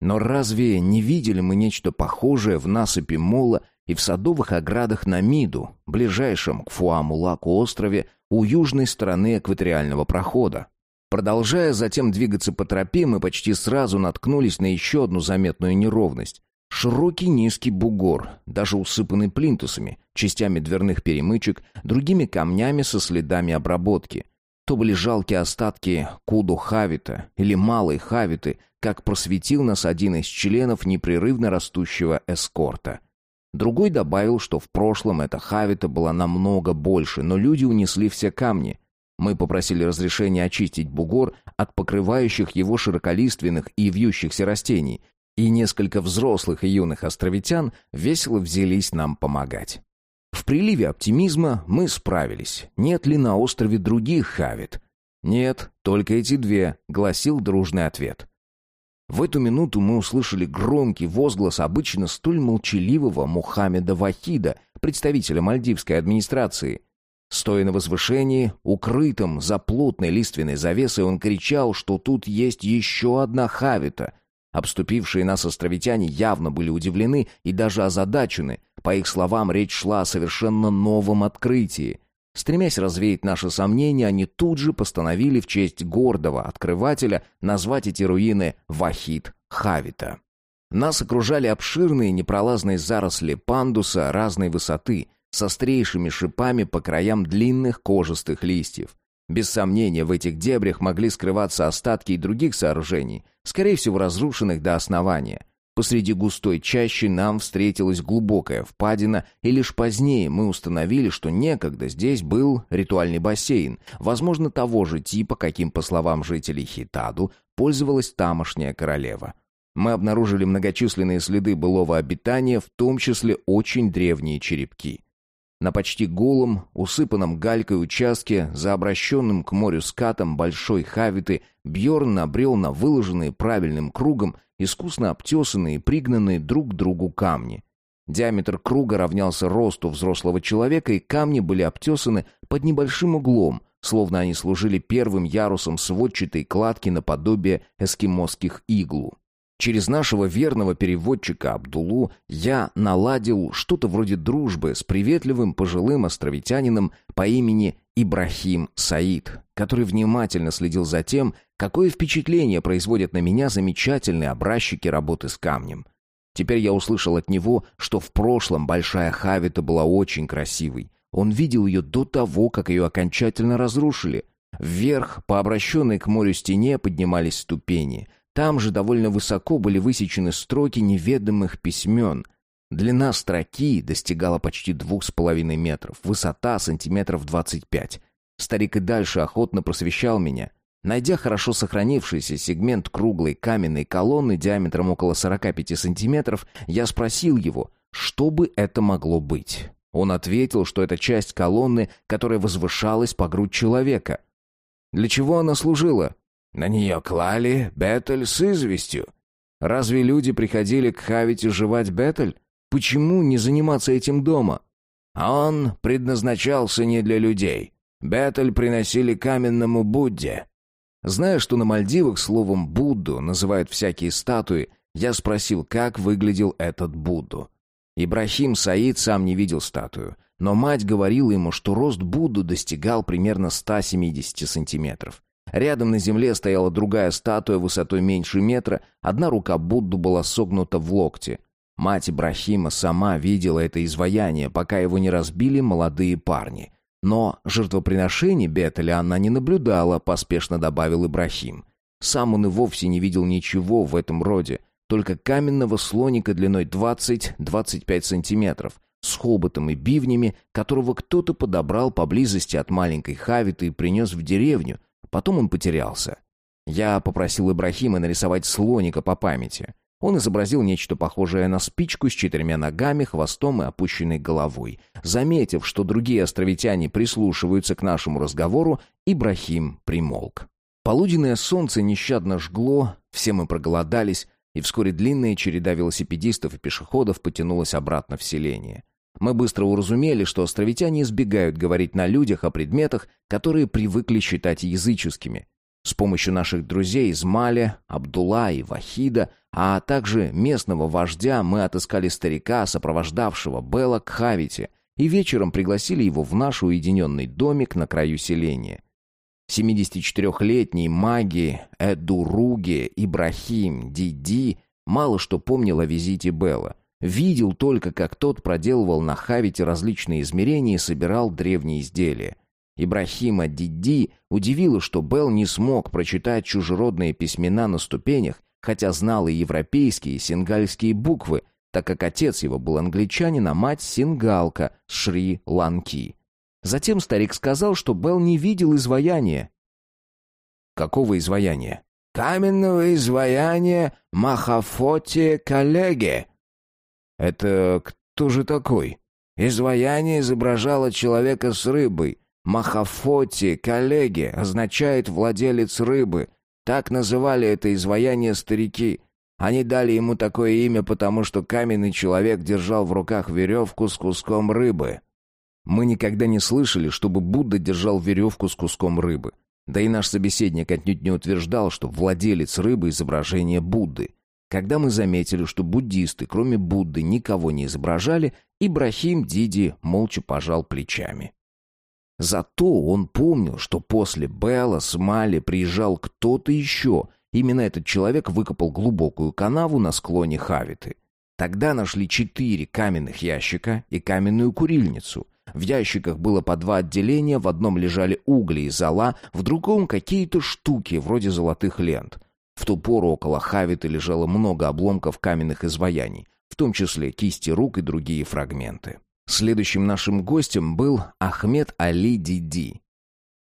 Но разве не видели мы нечто похожее в насыпи мола и в садовых оградах на Миду, ближайшем к Фуамулаку острове у южной стороны экваториального прохода. Продолжая затем двигаться по тропе, мы почти сразу наткнулись на еще одну заметную неровность. Широкий низкий бугор, даже усыпанный плинтусами, частями дверных перемычек, другими камнями со следами обработки. То были жалкие остатки Куду Хавита или Малой Хавиты, как просветил нас один из членов непрерывно растущего эскорта — Другой добавил, что в прошлом эта хавита была намного больше, но люди унесли все камни. Мы попросили разрешения очистить бугор от покрывающих его широколиственных и вьющихся растений, и несколько взрослых и юных островитян весело взялись нам помогать. В приливе оптимизма мы справились. Нет ли на острове других хавит? Нет, только эти две, гласил дружный ответ. В эту минуту мы услышали громкий возглас обычно столь молчаливого Мухаммеда Вахида, представителя мальдивской администрации. Стоя на возвышении, укрытом за плотной лиственной завесой, он кричал, что тут есть еще одна хавита. Обступившие нас островитяне явно были удивлены и даже озадачены. По их словам, речь шла о совершенно новом открытии. Стремясь развеять наши сомнения, они тут же постановили в честь гордого открывателя назвать эти руины Вахид Хавита. Нас окружали обширные непролазные заросли пандуса разной высоты, с острейшими шипами по краям длинных кожистых листьев. Без сомнения, в этих дебрях могли скрываться остатки и других сооружений, скорее всего, разрушенных до основания. Посреди густой чащи нам встретилась глубокая впадина, и лишь позднее мы установили, что некогда здесь был ритуальный бассейн, возможно, того же типа, каким, по словам жителей Хитаду, пользовалась тамошняя королева. Мы обнаружили многочисленные следы былого обитания, в том числе очень древние черепки. На почти голом, усыпанном галькой участке, за обращенным к морю скатом большой хавиты, Бьорн набрел на выложенные правильным кругом искусно обтесанные и пригнанные друг к другу камни. Диаметр круга равнялся росту взрослого человека, и камни были обтесаны под небольшим углом, словно они служили первым ярусом сводчатой кладки наподобие эскимосских иглу. Через нашего верного переводчика Абдулу я наладил что-то вроде дружбы с приветливым пожилым островитянином по имени Ибрахим Саид, который внимательно следил за тем, какое впечатление производят на меня замечательные образчики работы с камнем. Теперь я услышал от него, что в прошлом Большая Хавита была очень красивой. Он видел ее до того, как ее окончательно разрушили. Вверх, по обращенной к морю стене, поднимались ступени — там же довольно высоко были высечены строки неведомых письмен. Длина строки достигала почти двух с половиной метров, высота сантиметров двадцать пять. Старик и дальше охотно просвещал меня. Найдя хорошо сохранившийся сегмент круглой каменной колонны диаметром около 45 сантиметров, я спросил его, что бы это могло быть. Он ответил, что это часть колонны, которая возвышалась по грудь человека. Для чего она служила? На нее клали бетель с известью. Разве люди приходили к Хавите жевать бетель? Почему не заниматься этим дома? Он предназначался не для людей. Бетель приносили каменному Будде. Зная, что на Мальдивах словом «Будду» называют всякие статуи, я спросил, как выглядел этот Будду. Ибрахим Саид сам не видел статую, но мать говорила ему, что рост Будду достигал примерно 170 сантиметров. Рядом на земле стояла другая статуя высотой меньше метра, одна рука Будду была согнута в локте. Мать Ибрахима сама видела это изваяние, пока его не разбили молодые парни. Но жертвоприношений Бетеля она не наблюдала, поспешно добавил Ибрахим. Сам он и вовсе не видел ничего в этом роде, только каменного слоника длиной 20-25 сантиметров, с хоботом и бивнями, которого кто-то подобрал поблизости от маленькой хавиты и принес в деревню. Потом он потерялся. Я попросил Ибрахима нарисовать слоника по памяти. Он изобразил нечто похожее на спичку с четырьмя ногами, хвостом и опущенной головой. Заметив, что другие островитяне прислушиваются к нашему разговору, Ибрахим примолк. Полуденное солнце нещадно жгло, все мы проголодались, и вскоре длинная череда велосипедистов и пешеходов потянулась обратно в селение. Мы быстро уразумели, что островитяне избегают говорить на людях о предметах, которые привыкли считать языческими. С помощью наших друзей из Мали, Абдулла и Вахида, а также местного вождя мы отыскали старика, сопровождавшего Белла к Хавите, и вечером пригласили его в наш уединенный домик на краю селения. 74-летний маги Эдуруге Ибрахим Диди мало что помнил о визите Белла. Видел только, как тот проделывал на Хавите различные измерения и собирал древние изделия. Ибрахима Дидди удивило, что Белл не смог прочитать чужеродные письмена на ступенях, хотя знал и европейские, и сингальские буквы, так как отец его был англичанин, а мать сингалка с Шри-Ланки. Затем старик сказал, что Белл не видел изваяния. «Какого изваяния?» «Каменного изваяния Махафоти коллеги». «Это кто же такой?» «Изваяние изображало человека с рыбой, Махафоти, коллеги, означает «владелец рыбы». Так называли это изваяние старики. Они дали ему такое имя, потому что каменный человек держал в руках веревку с куском рыбы. Мы никогда не слышали, чтобы Будда держал веревку с куском рыбы. Да и наш собеседник отнюдь не утверждал, что владелец рыбы изображение Будды. Когда мы заметили, что буддисты, кроме Будды, никого не изображали, Ибрахим Диди молча пожал плечами. Зато он помнил, что после Белла с Мали приезжал кто-то еще. Именно этот человек выкопал глубокую канаву на склоне Хавиты. Тогда нашли четыре каменных ящика и каменную курильницу. В ящиках было по два отделения, в одном лежали угли и зола, в другом какие-то штуки, вроде золотых лент. В ту пору около Хавиты лежало много обломков каменных изваяний, в том числе кисти рук и другие фрагменты. Следующим нашим гостем был Ахмед Али Диди.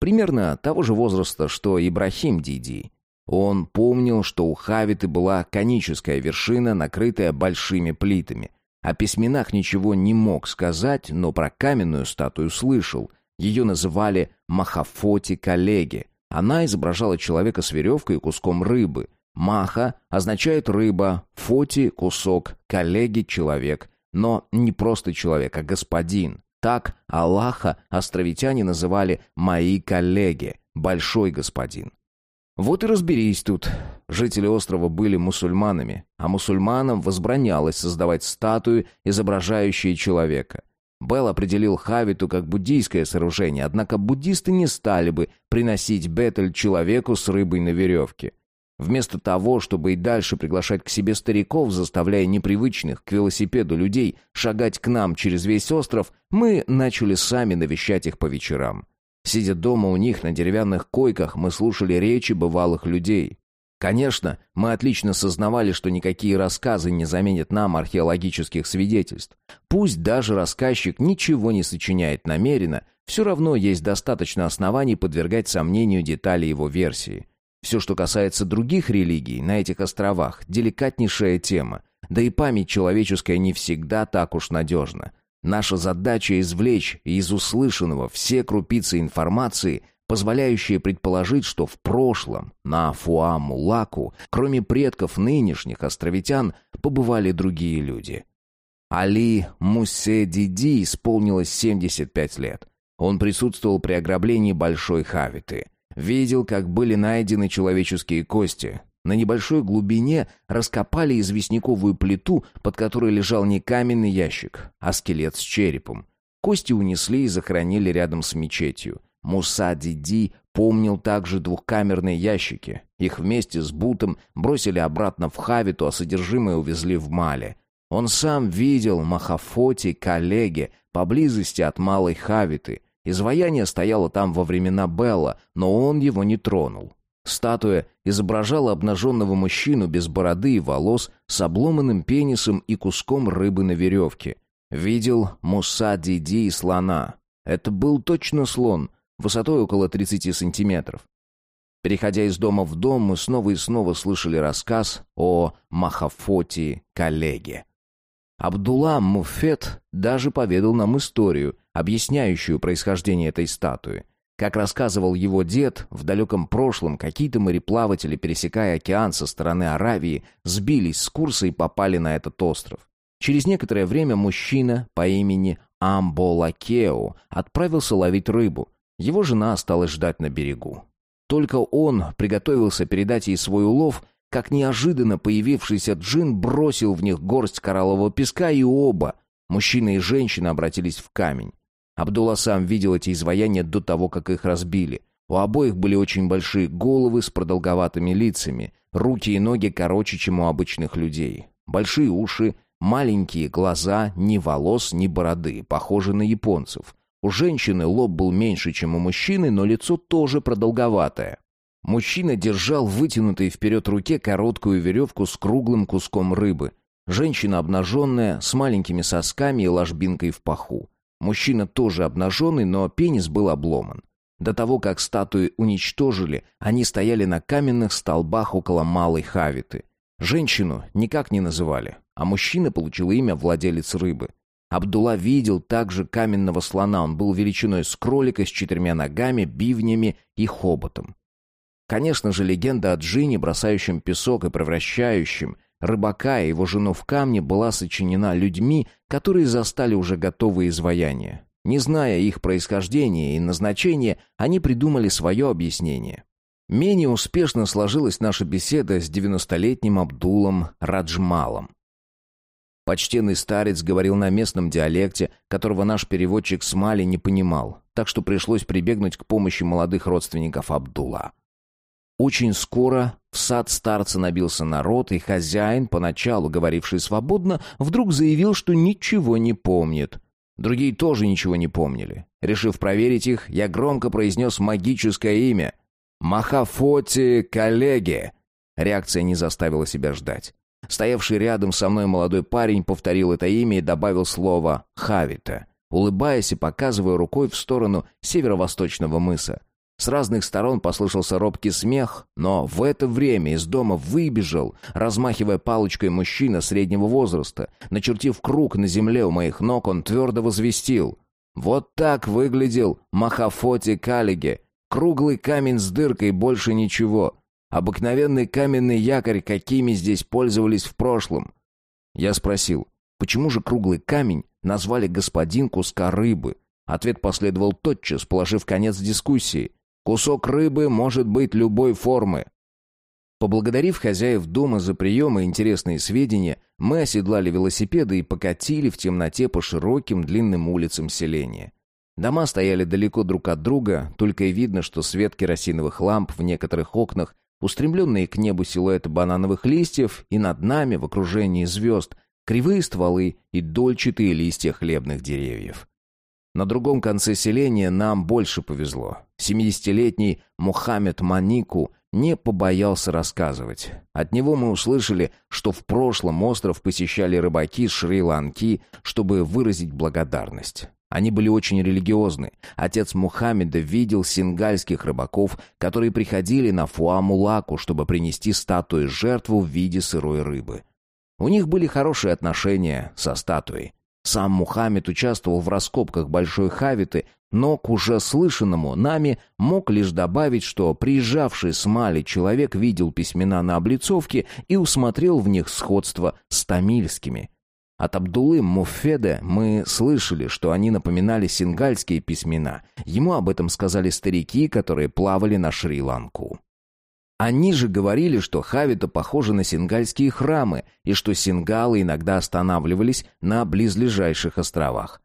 Примерно того же возраста, что Ибрахим Диди. Он помнил, что у Хавиты была коническая вершина, накрытая большими плитами. О письменах ничего не мог сказать, но про каменную статую слышал. Ее называли Махафоти коллеги. Она изображала человека с веревкой и куском рыбы. Маха означает рыба, фоти – кусок, коллеги – человек. Но не просто человек, а господин. Так Аллаха островитяне называли «мои коллеги», «большой господин». Вот и разберись тут. Жители острова были мусульманами, а мусульманам возбранялось создавать статуи, изображающие человека. Белл определил Хавиту как буддийское сооружение, однако буддисты не стали бы приносить бетель человеку с рыбой на веревке. Вместо того, чтобы и дальше приглашать к себе стариков, заставляя непривычных к велосипеду людей шагать к нам через весь остров, мы начали сами навещать их по вечерам. Сидя дома у них на деревянных койках, мы слушали речи бывалых людей. Конечно, мы отлично сознавали, что никакие рассказы не заменят нам археологических свидетельств. Пусть даже рассказчик ничего не сочиняет намеренно, все равно есть достаточно оснований подвергать сомнению детали его версии. Все, что касается других религий на этих островах, деликатнейшая тема. Да и память человеческая не всегда так уж надежна. Наша задача извлечь из услышанного все крупицы информации, позволяющие предположить, что в прошлом на Фуамулаку, кроме предков нынешних островитян, побывали другие люди. Али Муссе Диди исполнилось 75 лет. Он присутствовал при ограблении Большой Хавиты. Видел, как были найдены человеческие кости. На небольшой глубине раскопали известняковую плиту, под которой лежал не каменный ящик, а скелет с черепом. Кости унесли и захоронили рядом с мечетью. Муса Диди помнил также двухкамерные ящики. Их вместе с Бутом бросили обратно в Хавиту, а содержимое увезли в Мале. Он сам видел Махафоти коллеги поблизости от Малой Хавиты. Изваяние стояло там во времена Белла, но он его не тронул. Статуя изображала обнаженного мужчину без бороды и волос с обломанным пенисом и куском рыбы на веревке. Видел Муса Диди и слона. Это был точно слон, высотой около 30 сантиметров. Переходя из дома в дом, мы снова и снова слышали рассказ о Махафоти коллеге. Абдулла Муфет даже поведал нам историю, объясняющую происхождение этой статуи. Как рассказывал его дед, в далеком прошлом какие-то мореплаватели, пересекая океан со стороны Аравии, сбились с курса и попали на этот остров. Через некоторое время мужчина по имени Амболакео отправился ловить рыбу. Его жена осталась ждать на берегу. Только он приготовился передать ей свой улов, как неожиданно появившийся джин бросил в них горсть кораллового песка, и оба, мужчина и женщина, обратились в камень. Абдулла сам видел эти изваяния до того, как их разбили. У обоих были очень большие головы с продолговатыми лицами, руки и ноги короче, чем у обычных людей. Большие уши, маленькие глаза, ни волос, ни бороды, похожи на японцев. У женщины лоб был меньше, чем у мужчины, но лицо тоже продолговатое. Мужчина держал в вытянутой вперед руке короткую веревку с круглым куском рыбы. Женщина обнаженная, с маленькими сосками и ложбинкой в паху. Мужчина тоже обнаженный, но пенис был обломан. До того, как статуи уничтожили, они стояли на каменных столбах около малой хавиты. Женщину никак не называли, а мужчина получил имя владелец рыбы. Абдулла видел также каменного слона, он был величиной с кролика с четырьмя ногами, бивнями и хоботом. Конечно же, легенда о джине, бросающем песок и превращающем рыбака и его жену в камни, была сочинена людьми, которые застали уже готовые изваяния. Не зная их происхождения и назначения, они придумали свое объяснение. Менее успешно сложилась наша беседа с девяностолетним Абдулом Раджмалом. Почтенный старец говорил на местном диалекте, которого наш переводчик с Мали не понимал, так что пришлось прибегнуть к помощи молодых родственников Абдулла. Очень скоро в сад старца набился народ, и хозяин, поначалу говоривший свободно, вдруг заявил, что ничего не помнит. Другие тоже ничего не помнили. Решив проверить их, я громко произнес магическое имя. «Махафоти коллеги!» Реакция не заставила себя ждать. Стоявший рядом со мной молодой парень повторил это имя и добавил слово «Хавита», улыбаясь и показывая рукой в сторону северо-восточного мыса. С разных сторон послышался робкий смех, но в это время из дома выбежал, размахивая палочкой мужчина среднего возраста. Начертив круг на земле у моих ног, он твердо возвестил. «Вот так выглядел Махафоти Калиге. Круглый камень с дыркой, больше ничего. Обыкновенный каменный якорь, какими здесь пользовались в прошлом». Я спросил, почему же круглый камень назвали господин куска рыбы? Ответ последовал тотчас, положив конец дискуссии. Кусок рыбы может быть любой формы. Поблагодарив хозяев дома за приемы и интересные сведения, мы оседлали велосипеды и покатили в темноте по широким длинным улицам селения. Дома стояли далеко друг от друга, только и видно, что свет керосиновых ламп в некоторых окнах, устремленные к небу силуэты банановых листьев, и над нами, в окружении звезд, кривые стволы и дольчатые листья хлебных деревьев. На другом конце селения нам больше повезло. Семидесятилетний Мухаммед Манику не побоялся рассказывать. От него мы услышали, что в прошлом остров посещали рыбаки с Шри-Ланки, чтобы выразить благодарность. Они были очень религиозны. Отец Мухаммеда видел сингальских рыбаков, которые приходили на Фуамулаку, чтобы принести статуе жертву в виде сырой рыбы. У них были хорошие отношения со статуей. Сам Мухаммед участвовал в раскопках Большой Хавиты, но к уже слышанному нами мог лишь добавить, что приезжавший с Мали человек видел письмена на облицовке и усмотрел в них сходство с тамильскими. От Абдулы Муфеда мы слышали, что они напоминали сингальские письмена. Ему об этом сказали старики, которые плавали на Шри-Ланку. Они же говорили, что Хавита похожа на сингальские храмы и что сингалы иногда останавливались на близлежащих островах.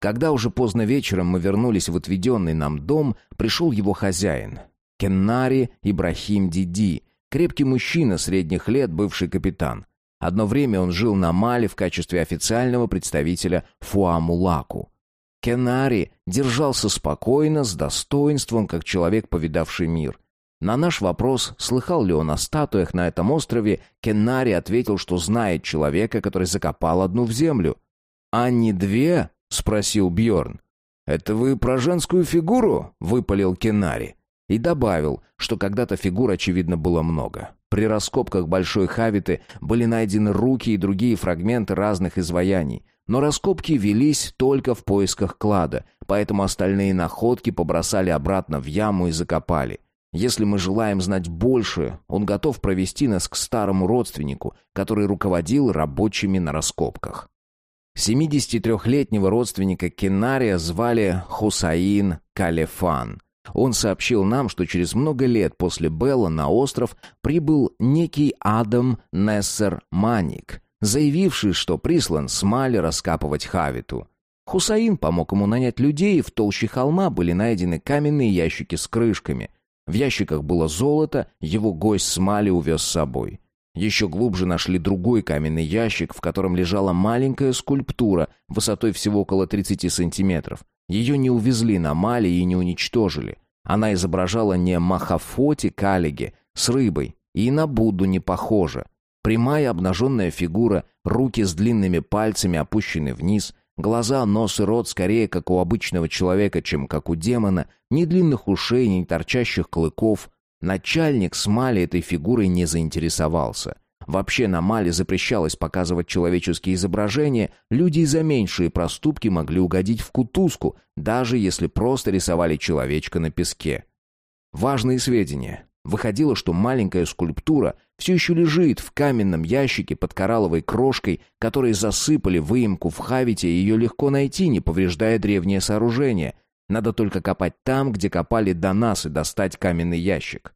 Когда уже поздно вечером мы вернулись в отведенный нам дом, пришел его хозяин, Кеннари Ибрахим Диди, крепкий мужчина средних лет, бывший капитан. Одно время он жил на Мале в качестве официального представителя Фуамулаку. Кенари держался спокойно, с достоинством, как человек, повидавший мир. На наш вопрос, слыхал ли он о статуях на этом острове, Кеннари ответил, что знает человека, который закопал одну в землю. «А не две?» — спросил Бьорн. «Это вы про женскую фигуру?» — выпалил Кеннари. И добавил, что когда-то фигур, очевидно, было много. При раскопках Большой Хавиты были найдены руки и другие фрагменты разных изваяний. Но раскопки велись только в поисках клада, поэтому остальные находки побросали обратно в яму и закопали. Если мы желаем знать больше, он готов провести нас к старому родственнику, который руководил рабочими на раскопках. 73-летнего родственника Кенария звали Хусаин Калефан. Он сообщил нам, что через много лет после Белла на остров прибыл некий Адам Нессер Маник, заявивший, что прислан с Мали раскапывать Хавиту. Хусаин помог ему нанять людей, и в толще холма были найдены каменные ящики с крышками. В ящиках было золото, его гость с Мали увез с собой. Еще глубже нашли другой каменный ящик, в котором лежала маленькая скульптура высотой всего около 30 сантиметров. Ее не увезли на Мали и не уничтожили. Она изображала не Махафоти Калиги с рыбой, и на Будду не похожа. Прямая обнаженная фигура, руки с длинными пальцами опущены вниз, глаза, нос и рот скорее как у обычного человека, чем как у демона, ни длинных ушей, ни торчащих клыков. Начальник с Мали этой фигурой не заинтересовался. Вообще на Мале запрещалось показывать человеческие изображения, люди за меньшие проступки могли угодить в кутузку, даже если просто рисовали человечка на песке. Важные сведения. Выходило, что маленькая скульптура все еще лежит в каменном ящике под коралловой крошкой, которой засыпали выемку в Хавите, и ее легко найти, не повреждая древнее сооружение. Надо только копать там, где копали до нас, и достать каменный ящик.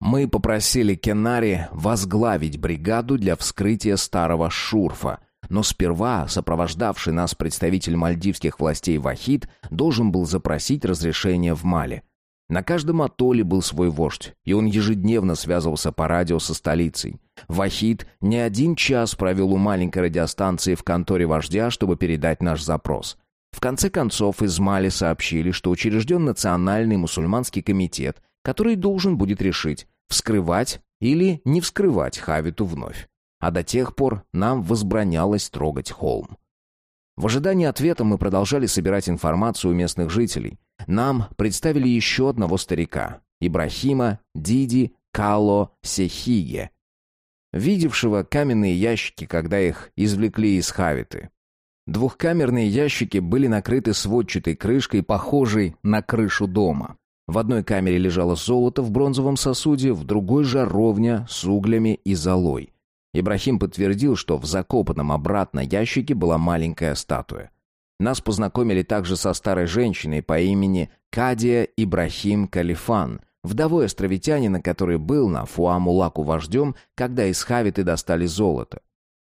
Мы попросили Кенари возглавить бригаду для вскрытия старого шурфа, но сперва сопровождавший нас представитель мальдивских властей Вахид должен был запросить разрешение в Мале. На каждом атолле был свой вождь, и он ежедневно связывался по радио со столицей. Вахид не один час провел у маленькой радиостанции в конторе вождя, чтобы передать наш запрос. В конце концов из Мали сообщили, что учрежден Национальный мусульманский комитет, который должен будет решить, вскрывать или не вскрывать Хавиту вновь. А до тех пор нам возбранялось трогать холм. В ожидании ответа мы продолжали собирать информацию у местных жителей. Нам представили еще одного старика – Ибрахима Диди Кало Сехиге, видевшего каменные ящики, когда их извлекли из Хавиты. Двухкамерные ящики были накрыты сводчатой крышкой, похожей на крышу дома. В одной камере лежало золото в бронзовом сосуде, в другой — жаровня с углями и золой. Ибрахим подтвердил, что в закопанном обратно ящике была маленькая статуя. Нас познакомили также со старой женщиной по имени Кадия Ибрахим Калифан, вдовой островитянина, который был на Фуамулаку вождем, когда из Хавиты достали золото.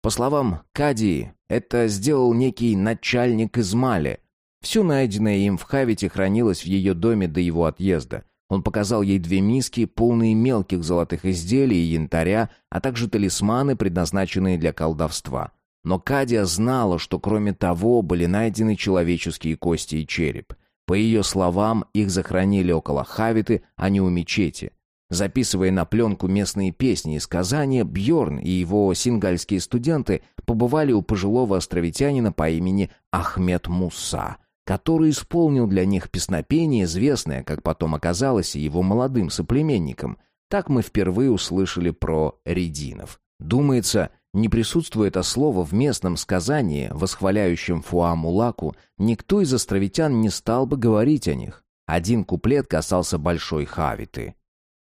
По словам Кадии, это сделал некий начальник из Мали, все найденное им в Хавите хранилось в ее доме до его отъезда. Он показал ей две миски, полные мелких золотых изделий и янтаря, а также талисманы, предназначенные для колдовства. Но Кадия знала, что кроме того были найдены человеческие кости и череп. По ее словам, их захоронили около Хавиты, а не у мечети. Записывая на пленку местные песни и сказания, Бьорн и его сингальские студенты побывали у пожилого островитянина по имени Ахмед Муса – который исполнил для них песнопение, известное, как потом оказалось, и его молодым соплеменникам. Так мы впервые услышали про рединов. Думается, не присутствует это слово в местном сказании, восхваляющем Фуамулаку, никто из островитян не стал бы говорить о них. Один куплет касался Большой Хавиты.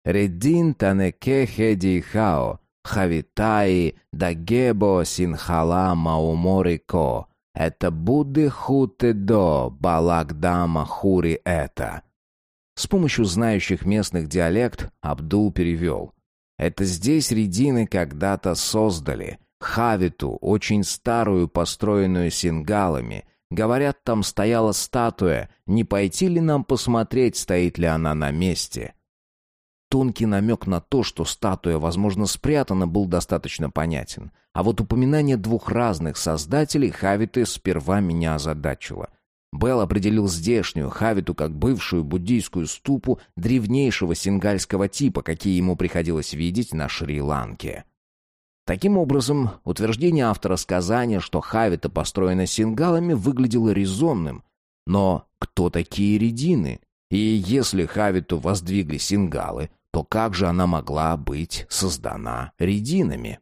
«Редин танеке хеди хао, хавитаи дагебо синхала мауморико, это Будды Хутедо Балагдама Хури это. С помощью знающих местных диалект Абдул перевел. Это здесь редины когда-то создали. Хавиту, очень старую, построенную сингалами. Говорят, там стояла статуя. Не пойти ли нам посмотреть, стоит ли она на месте? Тонкий намек на то, что статуя, возможно, спрятана, был достаточно понятен. А вот упоминание двух разных создателей Хавиты сперва меня озадачило. Белл определил здешнюю Хавиту как бывшую буддийскую ступу древнейшего сингальского типа, какие ему приходилось видеть на Шри-Ланке. Таким образом, утверждение автора сказания, что Хавита построена сингалами, выглядело резонным. Но кто такие редины? И если Хавиту воздвигли сингалы, то как же она могла быть создана рединами?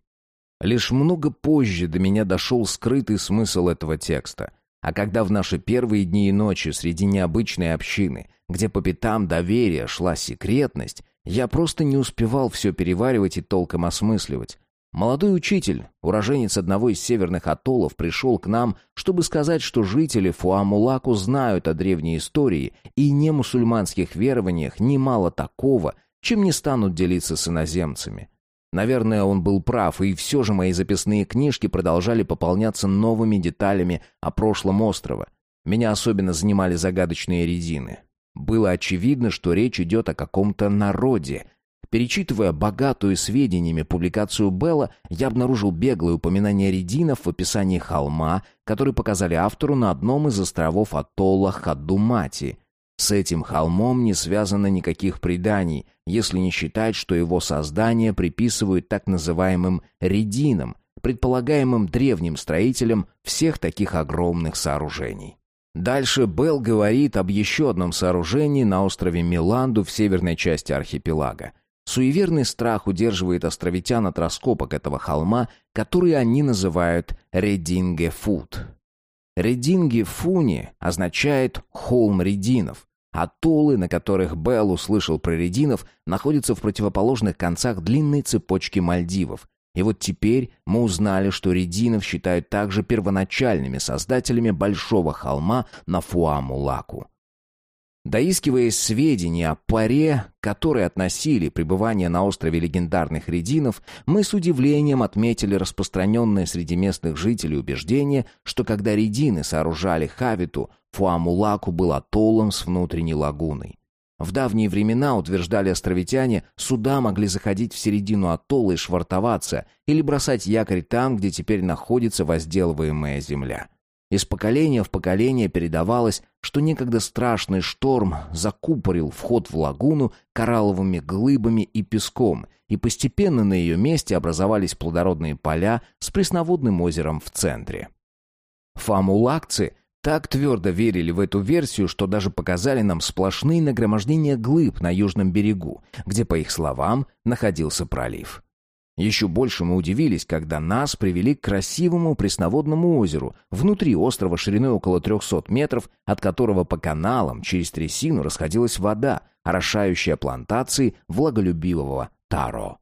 Лишь много позже до меня дошел скрытый смысл этого текста. А когда в наши первые дни и ночи среди необычной общины, где по пятам доверия шла секретность, я просто не успевал все переваривать и толком осмысливать. Молодой учитель, уроженец одного из северных атоллов, пришел к нам, чтобы сказать, что жители Фуамулаку знают о древней истории и не мусульманских верованиях немало такого, чем не станут делиться с иноземцами. Наверное, он был прав, и все же мои записные книжки продолжали пополняться новыми деталями о прошлом острова. Меня особенно занимали загадочные резины. Было очевидно, что речь идет о каком-то народе, Перечитывая богатую сведениями публикацию Белла, я обнаружил беглое упоминание рединов в описании холма, который показали автору на одном из островов атолла Хаддумати. С этим холмом не связано никаких преданий, если не считать, что его создание приписывают так называемым рединам, предполагаемым древним строителям всех таких огромных сооружений. Дальше Белл говорит об еще одном сооружении на острове Миланду в северной части архипелага. Суеверный страх удерживает островитян от раскопок этого холма, который они называют Редингефут. Редингефуни означает «холм рединов», а толы, на которых Белл услышал про рединов, находятся в противоположных концах длинной цепочки Мальдивов. И вот теперь мы узнали, что рединов считают также первоначальными создателями большого холма на Фуамулаку. Доискиваясь сведений о паре, которые относили пребывание на острове легендарных рединов, мы с удивлением отметили распространенное среди местных жителей убеждение, что когда редины сооружали Хавиту, Фуамулаку был атоллом с внутренней лагуной. В давние времена, утверждали островитяне, суда могли заходить в середину атолла и швартоваться, или бросать якорь там, где теперь находится возделываемая земля. Из поколения в поколение передавалось, что некогда страшный шторм закупорил вход в лагуну коралловыми глыбами и песком, и постепенно на ее месте образовались плодородные поля с пресноводным озером в центре. Фамулакцы так твердо верили в эту версию, что даже показали нам сплошные нагромождения глыб на южном берегу, где, по их словам, находился пролив. Еще больше мы удивились, когда нас привели к красивому пресноводному озеру, внутри острова шириной около 300 метров, от которого по каналам через трясину расходилась вода, орошающая плантации влаголюбивого таро.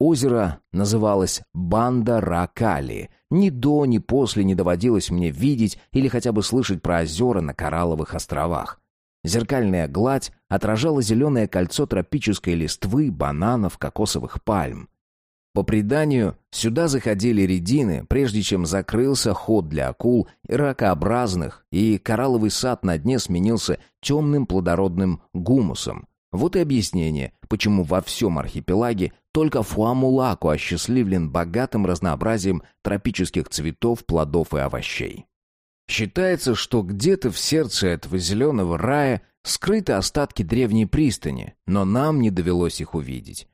Озеро называлось Банда-Ракали. Ни до, ни после не доводилось мне видеть или хотя бы слышать про озера на Коралловых островах. Зеркальная гладь отражала зеленое кольцо тропической листвы, бананов, кокосовых пальм. По преданию, сюда заходили редины, прежде чем закрылся ход для акул и ракообразных, и коралловый сад на дне сменился темным плодородным гумусом. Вот и объяснение, почему во всем архипелаге только Фуамулаку осчастливлен богатым разнообразием тропических цветов, плодов и овощей. Считается, что где-то в сердце этого зеленого рая скрыты остатки древней пристани, но нам не довелось их увидеть.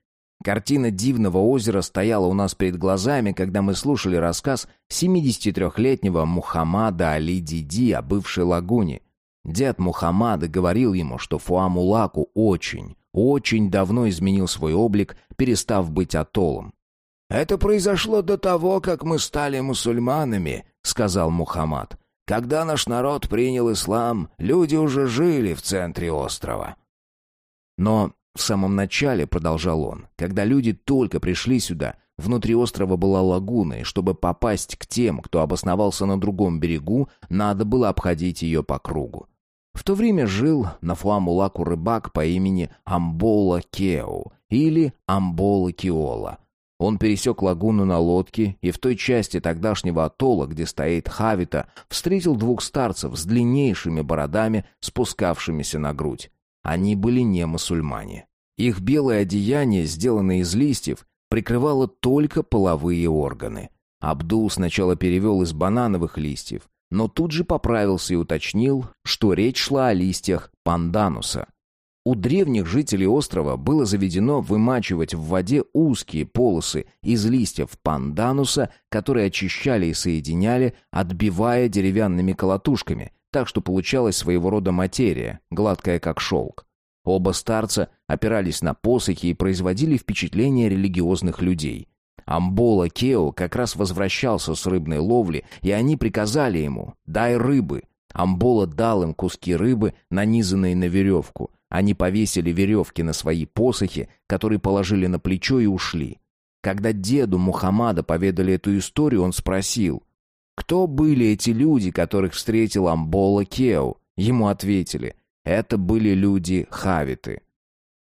Картина дивного озера стояла у нас перед глазами, когда мы слушали рассказ 73-летнего Мухаммада Али Диди о бывшей лагуне. Дед Мухаммада говорил ему, что Фуамулаку очень, очень давно изменил свой облик, перестав быть атоллом. «Это произошло до того, как мы стали мусульманами», — сказал Мухаммад. «Когда наш народ принял ислам, люди уже жили в центре острова». Но в самом начале, продолжал он, когда люди только пришли сюда, внутри острова была лагуна, и чтобы попасть к тем, кто обосновался на другом берегу, надо было обходить ее по кругу. В то время жил на Фуамулаку рыбак по имени Амбола Кеу или Амбола Киола. Он пересек лагуну на лодке и в той части тогдашнего атолла, где стоит Хавита, встретил двух старцев с длиннейшими бородами, спускавшимися на грудь. Они были не мусульмане. Их белое одеяние, сделанное из листьев, прикрывало только половые органы. Абдул сначала перевел из банановых листьев, но тут же поправился и уточнил, что речь шла о листьях пандануса. У древних жителей острова было заведено вымачивать в воде узкие полосы из листьев пандануса, которые очищали и соединяли, отбивая деревянными колотушками, так что получалась своего рода материя, гладкая как шелк. Оба старца опирались на посохи и производили впечатление религиозных людей. Амбола Кео как раз возвращался с рыбной ловли, и они приказали ему «дай рыбы». Амбола дал им куски рыбы, нанизанные на веревку. Они повесили веревки на свои посохи, которые положили на плечо и ушли. Когда деду Мухаммада поведали эту историю, он спросил, кто были эти люди, которых встретил Амбола Кео? Ему ответили, это были люди Хавиты.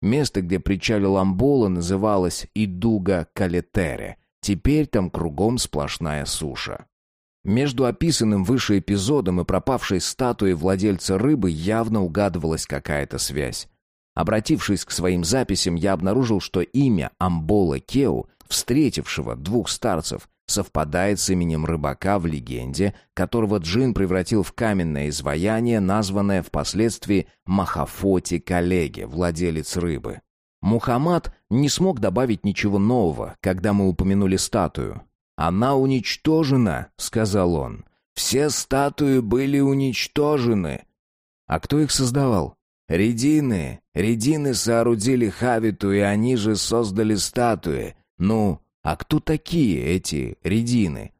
Место, где причалил Амбола, называлось Идуга Калетере. Теперь там кругом сплошная суша. Между описанным выше эпизодом и пропавшей статуей владельца рыбы явно угадывалась какая-то связь. Обратившись к своим записям, я обнаружил, что имя Амбола Кеу, встретившего двух старцев, совпадает с именем рыбака в легенде, которого Джин превратил в каменное изваяние, названное впоследствии Махафоти Калеге, владелец рыбы. Мухаммад не смог добавить ничего нового, когда мы упомянули статую. «Она уничтожена», — сказал он. «Все статуи были уничтожены». «А кто их создавал?» «Редины. Редины соорудили Хавиту, и они же создали статуи. Ну, а кто такие эти редины?»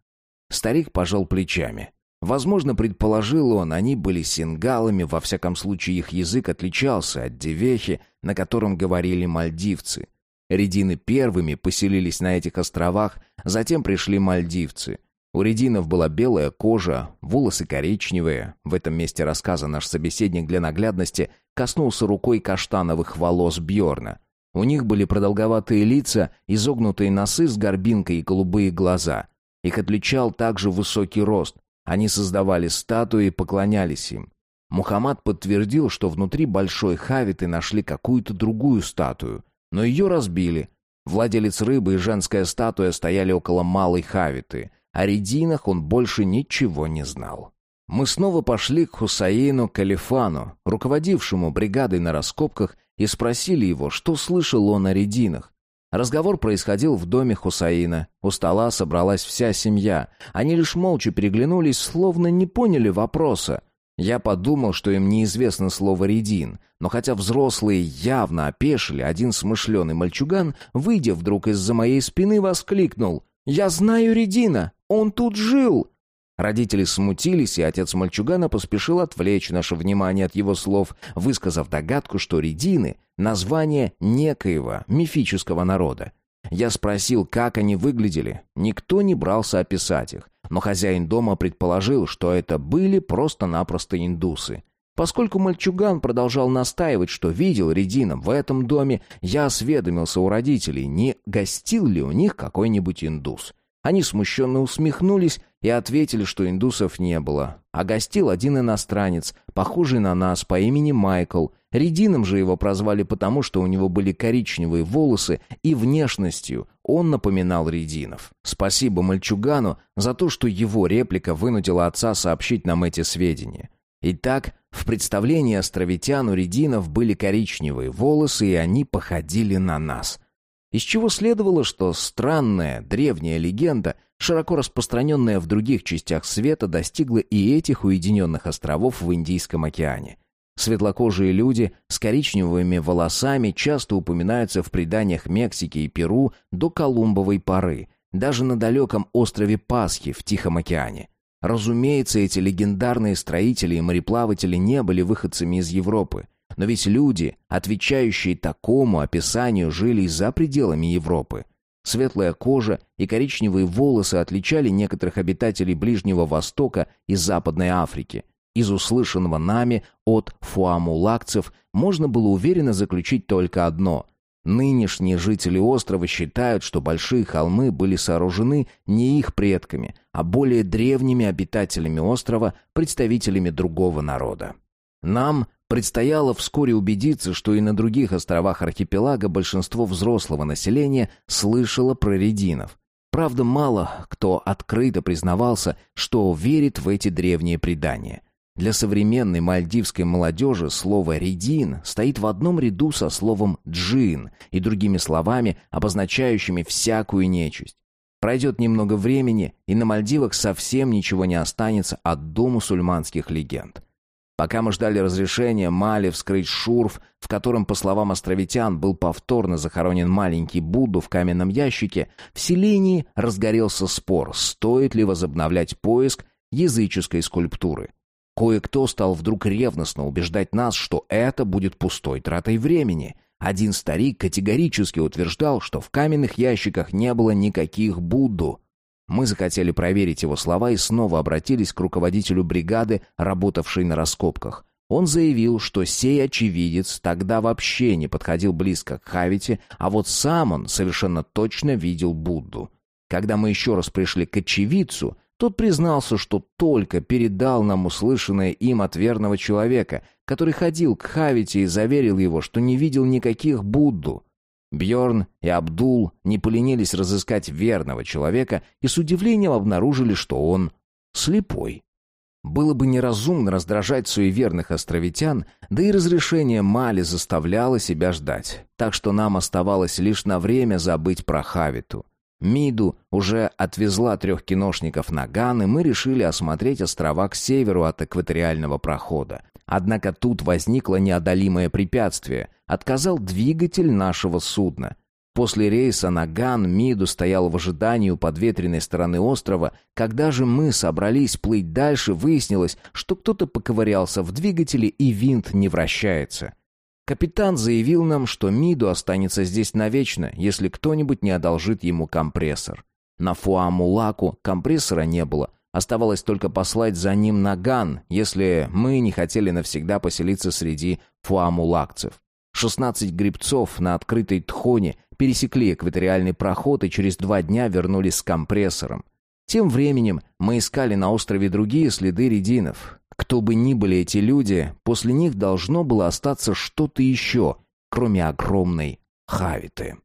Старик пожал плечами. Возможно, предположил он, они были сингалами, во всяком случае их язык отличался от девехи, на котором говорили мальдивцы. Редины первыми поселились на этих островах, затем пришли мальдивцы. У рединов была белая кожа, волосы коричневые. В этом месте рассказа наш собеседник для наглядности коснулся рукой каштановых волос Бьорна. У них были продолговатые лица, изогнутые носы с горбинкой и голубые глаза. Их отличал также высокий рост. Они создавали статуи и поклонялись им. Мухаммад подтвердил, что внутри большой хавиты нашли какую-то другую статую, но ее разбили. Владелец рыбы и женская статуя стояли около малой хавиты. О рединах он больше ничего не знал. Мы снова пошли к Хусаину Калифану, руководившему бригадой на раскопках, и спросили его, что слышал он о рединах. Разговор происходил в доме Хусаина. У стола собралась вся семья. Они лишь молча переглянулись, словно не поняли вопроса. Я подумал, что им неизвестно слово «редин», но хотя взрослые явно опешили, один смышленый мальчуган, выйдя вдруг из-за моей спины, воскликнул «Я знаю Редина! Он тут жил!» Родители смутились, и отец мальчугана поспешил отвлечь наше внимание от его слов, высказав догадку, что редины — название некоего мифического народа. Я спросил, как они выглядели. Никто не брался описать их, но хозяин дома предположил, что это были просто-напросто индусы. Поскольку мальчуган продолжал настаивать, что видел рединам в этом доме, я осведомился у родителей, не гостил ли у них какой-нибудь индус. Они смущенно усмехнулись и ответили, что индусов не было, а гостил один иностранец, похожий на нас по имени Майкл. Редином же его прозвали потому, что у него были коричневые волосы и внешностью он напоминал Рединов. Спасибо мальчугану за то, что его реплика вынудила отца сообщить нам эти сведения. Итак, в представлении островитян у Рединов были коричневые волосы, и они походили на нас. Из чего следовало, что странная древняя легенда, широко распространенная в других частях света, достигла и этих уединенных островов в Индийском океане. Светлокожие люди с коричневыми волосами часто упоминаются в преданиях Мексики и Перу до Колумбовой поры, даже на далеком острове Пасхи в Тихом океане. Разумеется, эти легендарные строители и мореплаватели не были выходцами из Европы. Но ведь люди, отвечающие такому описанию, жили за пределами Европы. Светлая кожа и коричневые волосы отличали некоторых обитателей Ближнего Востока и Западной Африки. Из услышанного нами от фуамулакцев можно было уверенно заключить только одно. Нынешние жители острова считают, что большие холмы были сооружены не их предками, а более древними обитателями острова, представителями другого народа. Нам Предстояло вскоре убедиться, что и на других островах архипелага большинство взрослого населения слышало про рединов. Правда, мало кто открыто признавался, что верит в эти древние предания. Для современной мальдивской молодежи слово «редин» стоит в одном ряду со словом «джин» и другими словами, обозначающими всякую нечисть. Пройдет немного времени, и на Мальдивах совсем ничего не останется от до мусульманских легенд. Пока мы ждали разрешения Мали вскрыть шурф, в котором, по словам островитян, был повторно захоронен маленький Будду в каменном ящике, в селении разгорелся спор, стоит ли возобновлять поиск языческой скульптуры. Кое-кто стал вдруг ревностно убеждать нас, что это будет пустой тратой времени. Один старик категорически утверждал, что в каменных ящиках не было никаких Будду. Мы захотели проверить его слова и снова обратились к руководителю бригады, работавшей на раскопках. Он заявил, что сей очевидец тогда вообще не подходил близко к Хавите, а вот сам он совершенно точно видел Будду. Когда мы еще раз пришли к очевидцу, тот признался, что только передал нам услышанное им от верного человека, который ходил к Хавите и заверил его, что не видел никаких Будду. Бьорн и Абдул не поленились разыскать верного человека и с удивлением обнаружили, что он слепой. Было бы неразумно раздражать суеверных островитян, да и разрешение Мали заставляло себя ждать, так что нам оставалось лишь на время забыть про Хавиту. Миду уже отвезла трех киношников на Ган, и мы решили осмотреть острова к северу от экваториального прохода. Однако тут возникло неодолимое препятствие. Отказал двигатель нашего судна. После рейса на Ган Миду стоял в ожидании у подветренной стороны острова. Когда же мы собрались плыть дальше, выяснилось, что кто-то поковырялся в двигателе и винт не вращается. Капитан заявил нам, что Миду останется здесь навечно, если кто-нибудь не одолжит ему компрессор. На Фуамулаку компрессора не было, Оставалось только послать за ним наган, если мы не хотели навсегда поселиться среди фуамулакцев. Шестнадцать грибцов на открытой тхоне пересекли экваториальный проход и через два дня вернулись с компрессором. Тем временем мы искали на острове другие следы рединов. Кто бы ни были эти люди, после них должно было остаться что-то еще, кроме огромной хавиты.